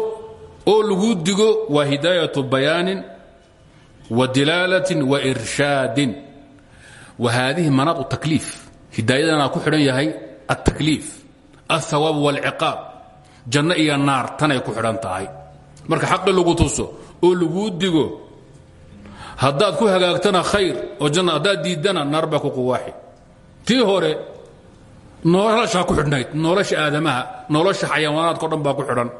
oo digo waa hidaayatu bayaanin wa dilaalatin wa irshaadin. Wa haadihi manaad takliif. Hidaayadana ku xidhan yahay altakliif alhawaab wاlciqaab janno iyo naar tanay ku xidhan tahay. Marka xaqi lagu tuso oo laguu digo haddaad ku hagaagtana khayr oo janna haddaad diiddana naar baa ku quwaaxi. Tii hore noloshaa ku xidhnayd. Nolosha aadamaha nolosha xayawaanaadka o dhan baa ku xidhan.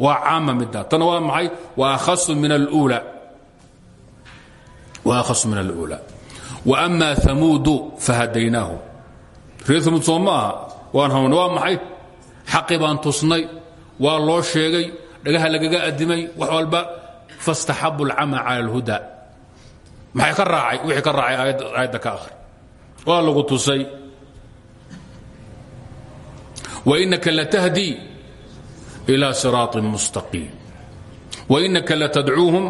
Waa caama midda ah. tan waa maxay? Wa akhasu min اluula wa ama amuudu fahadaynaahu reer amuud soo ma aha? Waan hawn waa maxay? xaqi baan tusnay waa loo sheegay dhagaha lagaga adimay wax walba faاstaxabu اlcama calى اlhuda maxay ka raacay wixii ka raacay aayadda ka akhri waa lagu tusay وإnaka lathdii إilى siraaط mustaqiim وإnaka latadcuuهum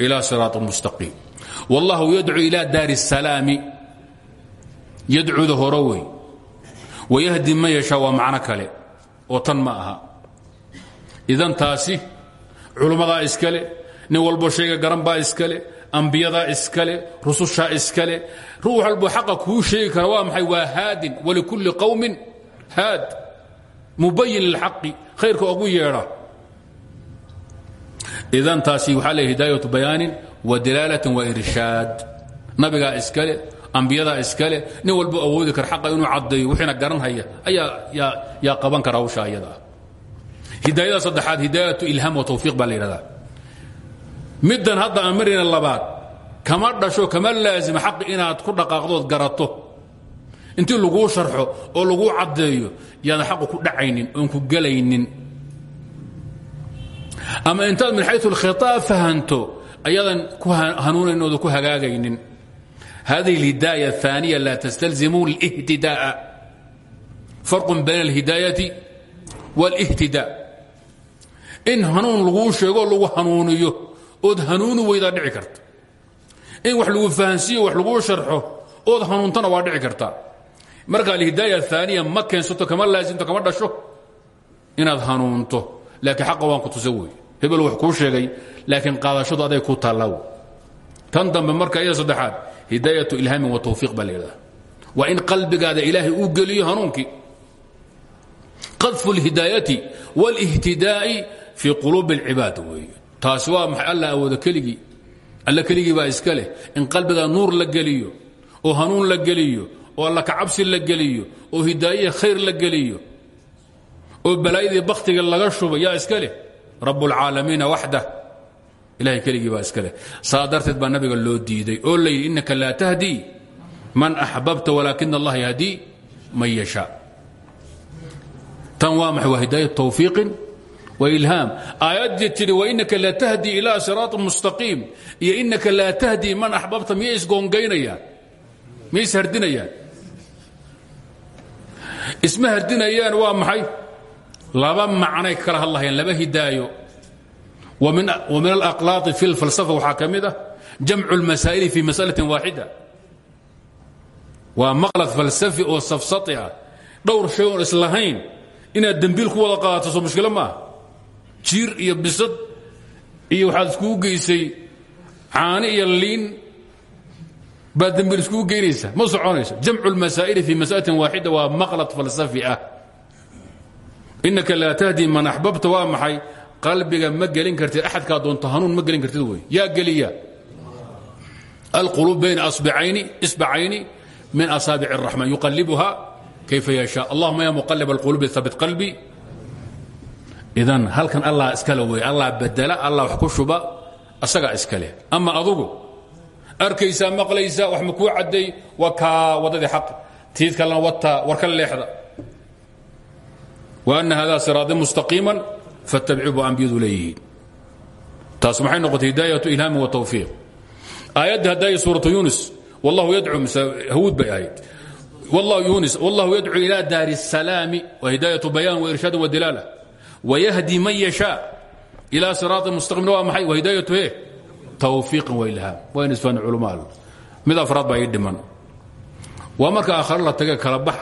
إilى siraaط mustaqiim wاllahu yadcuu ilى daar الsalaami yadcuuda horo wey wayahdi man yashaa waa macno kale oo tan ma aha. Idan taasi culummadaa iskale nin walbo shayga garan baa iskale ambiyadaa iskale rusushaa iskale ruux walbo xaqa kuu sheegi kara waa maxay? Waa haadin walikulli qowmin haad mubayin lilxaqi khayrka ugu yeedha. Idan taasi waxaa le hidaayatu bayaanin wa dilaalatin wa irshaad. Nabigaa iskale ambiyadaa iskale nin walbo awoodi kara xaqa inuu caddeeyo wixiina garanhaya yaa qaban kara hawsha ayada. Ah hidaayada saddexaad hidaayatu ilhaam wa tawfiiq baa la yidhahdaa. Middan hadda aan marina labaad kama dhasho kama laasima xaqi inaad ku dhaqaaqdood garato. Intii laguu sharxo oo laguu caddeeyo yaadan xaqu ku dhacaynin oon ku gelaynin. Ama intaad min xayu اlkhiطaab fahanto ayaadan ku hanuunayn ooda ku hagaagaynin hadihi اlhidaaya الثaaniya la tastalzimu اlاhtidaaءa farq bayna اlhidaayati wاlاhtidاء in hanuun laguu sheego lagu hanuuniyo ood hanuuni weydaa dhici karta in wax lagu fahansiiyo wax laguu sharxo ood hanuuntana waa dhici karta marka alhidaaya الثaaniya ma keensato kama laasimto kama dhasho inaad hanuunto laakiin xaqa waan ku tusa wey hebel wax kuu sheegay laakiin qaadashadu aday ku taalla tan dambe marka iyada saddexaad hidaayatu ilhaamin wa tawfiiq baa la yidhahda waa in qalbigaada ilaahay uu geliyo hanuunkii qadfu اlhidaayati wاlاhtidaa'i fii quluubi اlcibaad weeye taasi waa maxay alla awoodo keligii alla keligii baa iska leh in qalbiga nuur la geliyo oo hanuun la geliyo oo alla kacabsi la geliyo oo hidaaye khayr la geliyo oo balaayadii bakhtiga laga shuba yaa iska leh rab اlcaalamiina waxdah ilahay keligii baa iska leh. Saa darteed nabiga loo diiday oo la yidhi innaka laa tahdii man axbabta walaakina allah yahdii man yashaa tan waa maxay? Waa wa ilhaam. Aayaddii tidhi wainaka la tahdii ilaa siraati mustaqiim iyo inaka laa tahdii man axbabta miyay isgoongaynayaan? Miyay ishardinayaan isma hardinayaan waa maxay? Laba macnay kala hadlahayaan laba hidaayo min alaqlaai fi lfalsafa waxaa ka mid ah jamcu lmasaa'il fi masalatin waaxida waa maqlad falsafi oo safsai ah. Dhowr shay oon islahayn inaad dembiil ku wada qaadato soo mushkilo maaha. Jiir iyo bisad iyo waxaad iskugu geysay caani iyo liin baad dembiil iskugu geynaysa ma soconayso. Jamcu lmasaa'ili fi masalatin waaxida waa maqlad falsafi ah. Inaka laa tahdi man axbabta waa maxay? Qalbiga ma gelin kartid axadkaa doonto hanuun ma gelin kartid wey. Yaa geliya? Alquluub bayna isbacayni min asaabic الraxmaan yuqalibuha kayfa yashaa. Allahuma ya muqalib alquluubi habit qalbi. Idan halkan allah iskale wey. Allah bedela allah wax ku shuba asagaa iskale. Ama adugu arkaysaa maqlaysaa wax ma kuu cadday waa kaa waddadii xaq. Tiid kalena wataa war ka leexda. Wa ana hada siraadi mustaqiima fatabicuu bu ambiyadu leeyihiin taas maxay noqotay hidaayatu ilhaami wa tawfiiq aayadda haddaaya suuratu yunis wallahu yadcuu mise hahuud bay ahayd wallahu yunis wallahu yadcuu ila daari الsalaami wa hidaayatu bayaan wa irshaad wa dilaala wayahdi man yashaa ila siraaطi mustaqimin waa maxay wa hidaayatu he tawfiiqin wa ilhaam waa in isfahna culamaal mid afraad baa ii dhiman waa marka aakhare la tage kala bax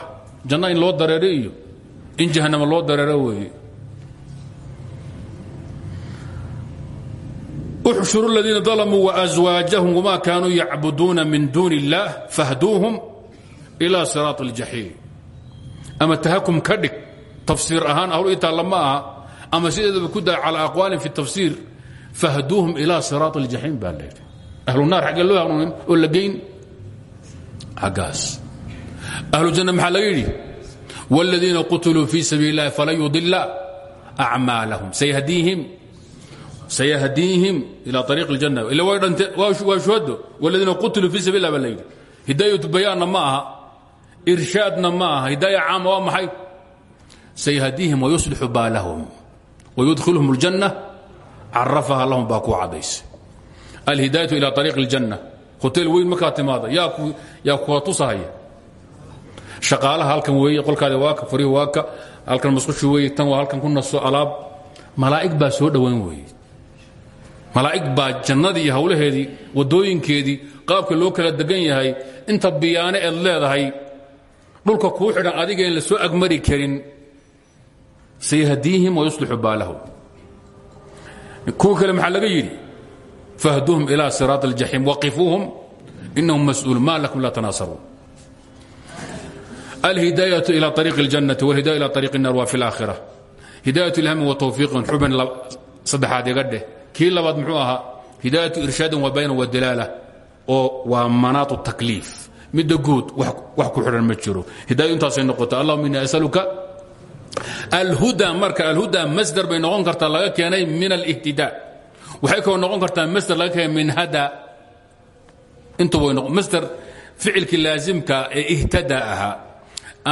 janno in loo dareero iyo in jahannama loo dareero weeye uxshuru اladiina dalamuu وأزwaajahum wma kaanuu yacbuduuna min duun الlah fahduuhum إilى siraaط الjaxiim ama tahakum ka dhig tafsiir ahaan ahlu itaalla ma aha ama sideedaba ku daa calى aqwaalin fi الtafsiir fahduuhum ilى siraaط الjaxiim baa layidhi ahlu naar xaggee loo hanuunin oo la geyn xaggaas ahlu janna maxaa laga yidhi wاladiina qutiluu fii sabiil الlahi falan yudila أcmaalahum sayhdiihim sayahdiihim ilى ariiq اljanna ila way dhante waa shuhado wladiina qutiluu fii sabil lah baa layidhi hidaayatu bayaanna ma aha irshaadna ma aha hidaaya caama waa maxay sayahdiihim wayuslixu baalahum wayudkhiluhum اljanna carafaha lahum baa kuu cadaysa alhidaayatu ilى ariiq اljanna hoteel weyn markaa timaada yaa kuwa tusahaya shaqaalaha halkan weeye qolkaada waaka farihi waaka halkan masqushi weeye tan waa halkan ku naso alaab malaa'ig baa soo dhowayn weeye malaa'ig baa jannadii iyo hawlaheedii waddooyinkeedii qaabka loo kala degan yahay inta biyaane eed leedahay dhulka kuu xidhan adiga in la soo agmari karin sayahdiihim wayuslixu baalahum kuwa kale maxaa laga yidhi fahduhum ila siraaط اljaxiim waqifuuhum inahum mas'uuluun ma lakum la tanaasaruun alhidaayaة ilى ariiq اljannati wاlhidaya ilى ariiq الnar wa fi اlaakhira hidayaة ilhami wa tawfiiqin xubin saddexaad iga dheh kii labaad muxuu ahaa hidaayatu irshaadin wa bayna wadalaala oo waa manaatu takliif. Midda guud wax ku xidhan ma jiro. Hidaayadu intaasay noqota allahuma ini asaluka alhuda. Marka alhuda masder bay noqon kartaa laga keenay min alihtidaa waxay kaloo noqon kartaa masder laga keenay min hada. Intu way noqon masder ficilkii laasimka ee ihtada ahaa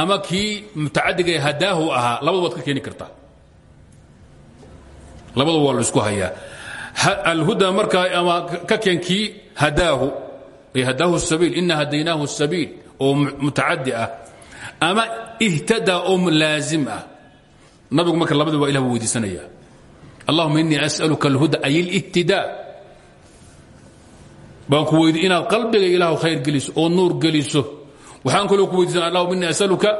ama kii mutacadiga ee hadaahu ahaa labadu waad ka keeni kartaa. Labadu waa la isku hayaa alhuda markaa ama ka keen kii hadaahu hadaahu sabiil ina hadaynaahu sabiil oo mutacadi ah ama ihtada oo laazim ah. Nabigu marka labadu waa ilah bu weydiisanaya. Allahuma inii as'aluka alhuda ay اlihtidaa baan ku weydi inaad qalbiga ilaahu khayr geliso oo nuur geliso. Waxaan kaloo ku weydiisana allahuma inii as'aluka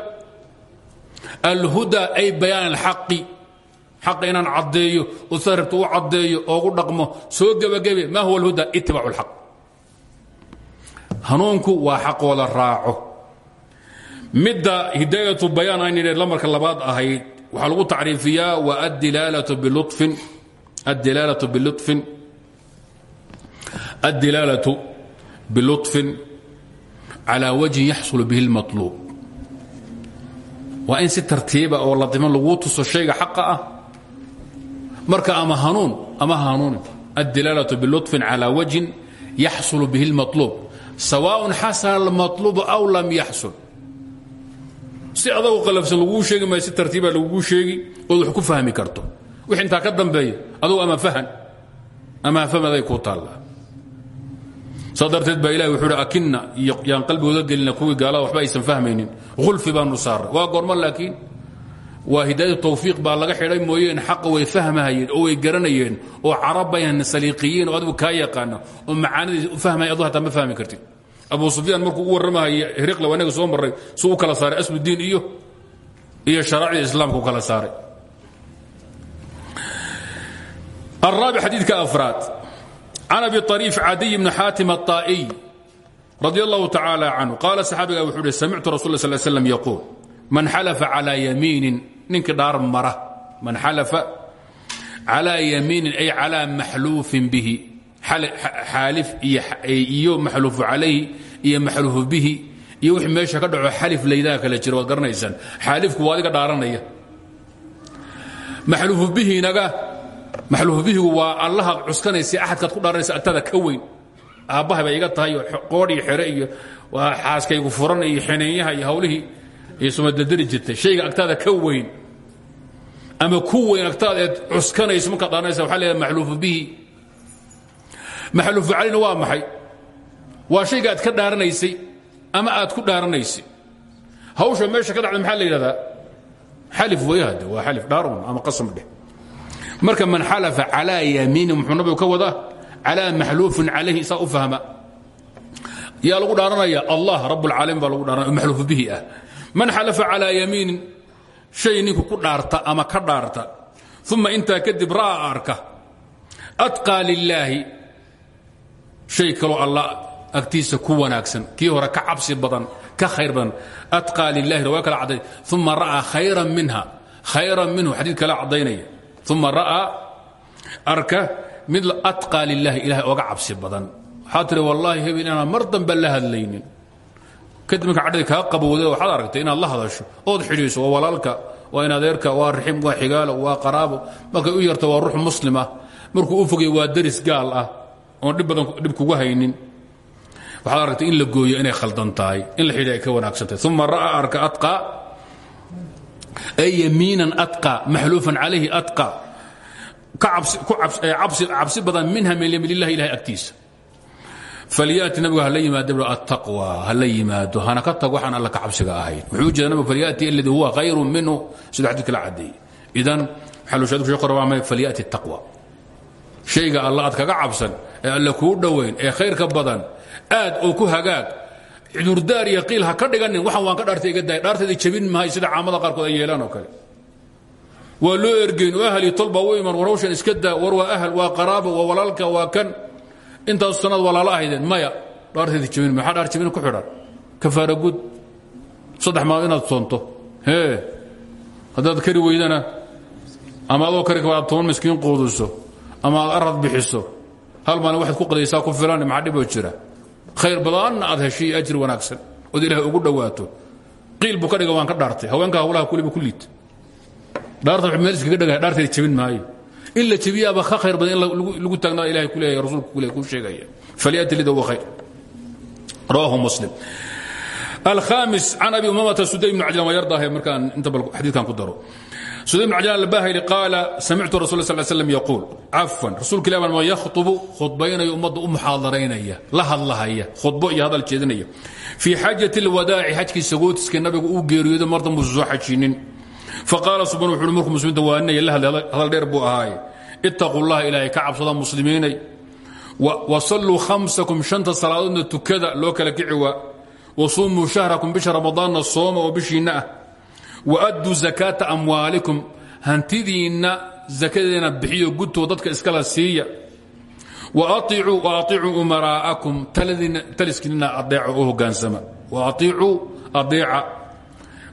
alhuda ay bayaan alxaqi xaqa inaan caddeeyo oo sidaa rabto u dhaqmo soo gebagebe maa huwa alhuda? Itibaacu alxaq. Hanuunku waa xaqooda raaco. Midda hidaayatu bayaan ayna idhe lamarka labaad ahayd waxaa lagu tacriifiyaa waa addilaalatu bilufin addilaalatu bilufin addilaalatu bilufin calaa wajhin yaxsulu bihi اlmaطluub waa in si tartiiba ah oo ladiman laguu tuso shayga xaqa ah marka ama hanuun ama hanuunin addilaalatu biluطfin calى wajhin yaxsul bihi اlmaطluub sawaaء xasana اlmaطluub aw lam yaxsul si adagu qalabsan laguu sheegi maayo si tartiiba laguu sheegi ood wax ku fahmi karto wix intaa ka dambeeya adugu ama fahan ama hafamaday kuu taallaa saa darteed baa ilahi wuxuu hi akinna iyo yaan qalbigooda gelina kuwii gaalada waxba aysan fahmaynin khulfi baanu saaray waa goormo laakiin waa hidaayat tawfiiq baa laga xidhay mooyeen xaqa way fahmahayeen oo way garanayeen oo carab bayhan oo adigu kaa yaqaana oo macaanidii fahmaya adu hataa ma fahmi kartid. Abu sufyaan markuu u warramahaya heriqla wanaga soo marray suu kala saaray asludiin iyo iyo sharaacida islaamka u kala saaray. Araabi xadiidka afraad can abi ariif cadiy bni xaatim aaa'iy radi allahu tacaala canhu qaala saxaabiga wuxuu uhi samictu rasul sl slm yaquul man xalafa calى yamiinin ninkii dhaar mara man xalafa calىa yamiinin ay calىa maxluufin bihi xaalif iyo maxluufu calayhi iyo maxluufu bihi iyo wixii meesha ka dhaco xalif laydaha kale jiro waad garanaysaan xaalifku waa adiga dhaaranaya. Maxluufu bihinaga maxluufu bihigu waa allaha cuskanaysa axadkaad ku dhaaranaysa atada ka weyn. Aabbahay bay iga tahay oo qoodh iyo xere iyo waa xaaskaygu furan iyo xineenyaha iyo hawlihii iyo sumadadari jirtay. Shayga agtaada ka weyn ama ku weyn agtaada eed cuskanayso markaad dhaaranaysa waxa leedahay maxluufu bihi. Maxluufu calina waa maxay? Waa shayga aad ka dhaaranaysay ama aad ku dhaaranaysay? Hawsha meesha ka dhacda maxaa la yidhahdaa? Xalif weyhade waa xalif dhaarun ama qasam dheh. Marka man xalafa calaa yamiini muxuu nabigu ka wadaa calaa maxluufin calayhi saa u fahma. Yaa lagu dhaaranaya allah rabbulcaalamiin baa lagu dhaaranaya maxluufu bihi ah man xalafa calaa yamiinin shay ninku ku dhaarta ama ka dhaarta uma intaa kadib ra'a arka atqaa lilaahi shay kaloo alla agtiisa ku wanaagsan kii hore ka cabsi badan ka khayr badan. Atqaa lilahi waa kala cadday uma ra'aa khayran minha khayran minhu xadiid kala caddaynaya. Uma ra'aa arka mid atqaa lilahi ilahay oga cabsi badan. Waxaa tiri wallaahi hebel inaan mar dambe kadib marka cadhadi kaa qabowday waxaad aragtay inaad la hadasho ood xidhiiso waa walaalka waa in adeerka waa raxim waa xigaalo waa qaraabo markay u yarta waa ruux muslim ah markuu u fogay waa daris gaal ah oon dhib badan dhib kugu haynin. Waxaad aragtay in la gooyo inay khaldan tahay in la xidhi ay ka wanaagsan tahay uma ra'aa arka atqaa ay yamiinan atqaa maxluufan calayhi atqaa ka cabsi badan minha min lillahi ilahay agtiisa falyaati nabigu hala yimaado attaqwa hala yimaado hana ka tag waxaan alla ka cabsiga ahayn wuxuu jeeda nabigu falyaati alladii huwa khayru minhu siduu xadiidka la cadeeyey idan rabaa falyaati taqwa shayga alla aad kaga cabsan ee alle kuu dhowayn ee khayrka badan aad oo ku hagaag cudurdaar iyo qiil ha ka dhiganin waxan waan ka dhaartay iga daay dhaartayda jabin mahay sida caamada qaarkood ay yeelaan oo kale waa loo ergeyn oo ahal iyo tolbaa u iman war hawshan iska daa war waa ahal waa qaraabo waa walaalka waa kan intaasu sanad walaalo ahaydeen maya. Dhaartayda jabin maxaa dhaar jabin ku xidhan? Kafaara gud saddex maalmood inaad soonto. Hee haddaad kari weydana ama adoo kari aad toban miskiin quudiso ama aad arad bixiso hal maalin waxaad ku qadaysaa ku filan maxaa dhiboo jira? Khayr badanna aad heshay ajri wanaagsan ood ilaahay ugu dhowaato. Qiil buu ka dhiga waan ka dhaartay. Haweenka hawlaha kuliba ku liid dhaarta meel iskaga dhagahay dhaarteeda jebin maayo in la tibiyaba ka khayr badan in lagu ilahay ku leeyahay rasuulku ku leey kuu sheegaya. Falyati lida huwa khayr. Rawahu muslim. Alhamis abi umamata suday ibn cajlan waa yardaahay markaan inta bal xadiidkan ku daro. Suday ibn cajlan albahili qaala samictu rasul sal slam yaquul. Cafan rasuulka ilah baan yakhtubu khudbaynayo ummadda u muxaadaraynaya la hadlahaya khudbo iyo hadal jeedinaya. Fii xaajati alwadaaci xajkii sagootiska nabiga uu geeriyooda mar dambuu soo faqaala subaan wuxu uhi markuu muslimiinta waaninaya la hadlay hadal dheer buu ahaaye ittaquu llaha ilaahay ka cabsada muslimiinay. Wasalluu khamsakum shanta salaadoodna tukada loo kala kici waa wa suumuu shahrakum bisha ramadaanna sooma oo bishiinna ah. Wa adduu zakaata amwaalikum hantidiinna zakadeena bixiyo gudtoo dadka iskala siiya. Wa aicuu aicuu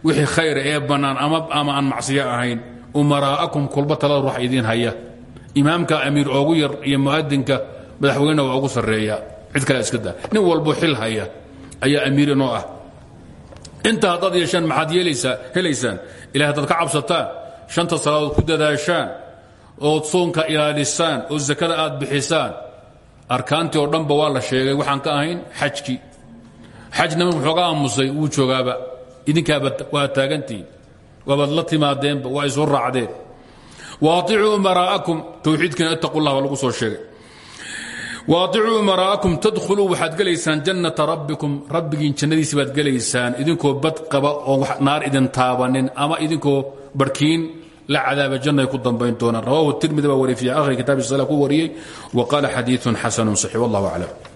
wixii khayra ee bannaan ama aan macsiyo ahayn umaraa'akum kulba talada ruux idiin haya. Imaamka amiir oogu yar iyo mu'adinka madaxweynena waa ugu sarreeya. Cid kale iska daa. Nin walbo xil haya ayaa amiir ah. Inta haddaad yeeshaan maxaad helaysaan? Ilahay haddaad shanta salaadood ku dadaashaan ood soonka ilaalisaan oo sakada aad bixisaan arkaantii oo dhanba waa la sheegay. Waxaan ka ahayn xajkii xajna muxooga aamusay wuu joogaaba idinkaaba waa taagantihin waabaad la timaadeenba waa isu umaraa'akum towxiidkiina ittaqu lagu soo sheegay. Waaicuu umaraa'akum tadkhuluu waxaad gelaysaan jannata rabbikum rabbigiin jannadiisi baad gelaysaan. Idinkoo bad qaba oon naar idin taabanin ama idinkoo barhkiin la cadaaba jannaay ku dambayn doonaan. Rawahu tirmidi baa wariyay fi akhri kitaab sala wa qaala xadiiun xasanun saxiix wallah aclam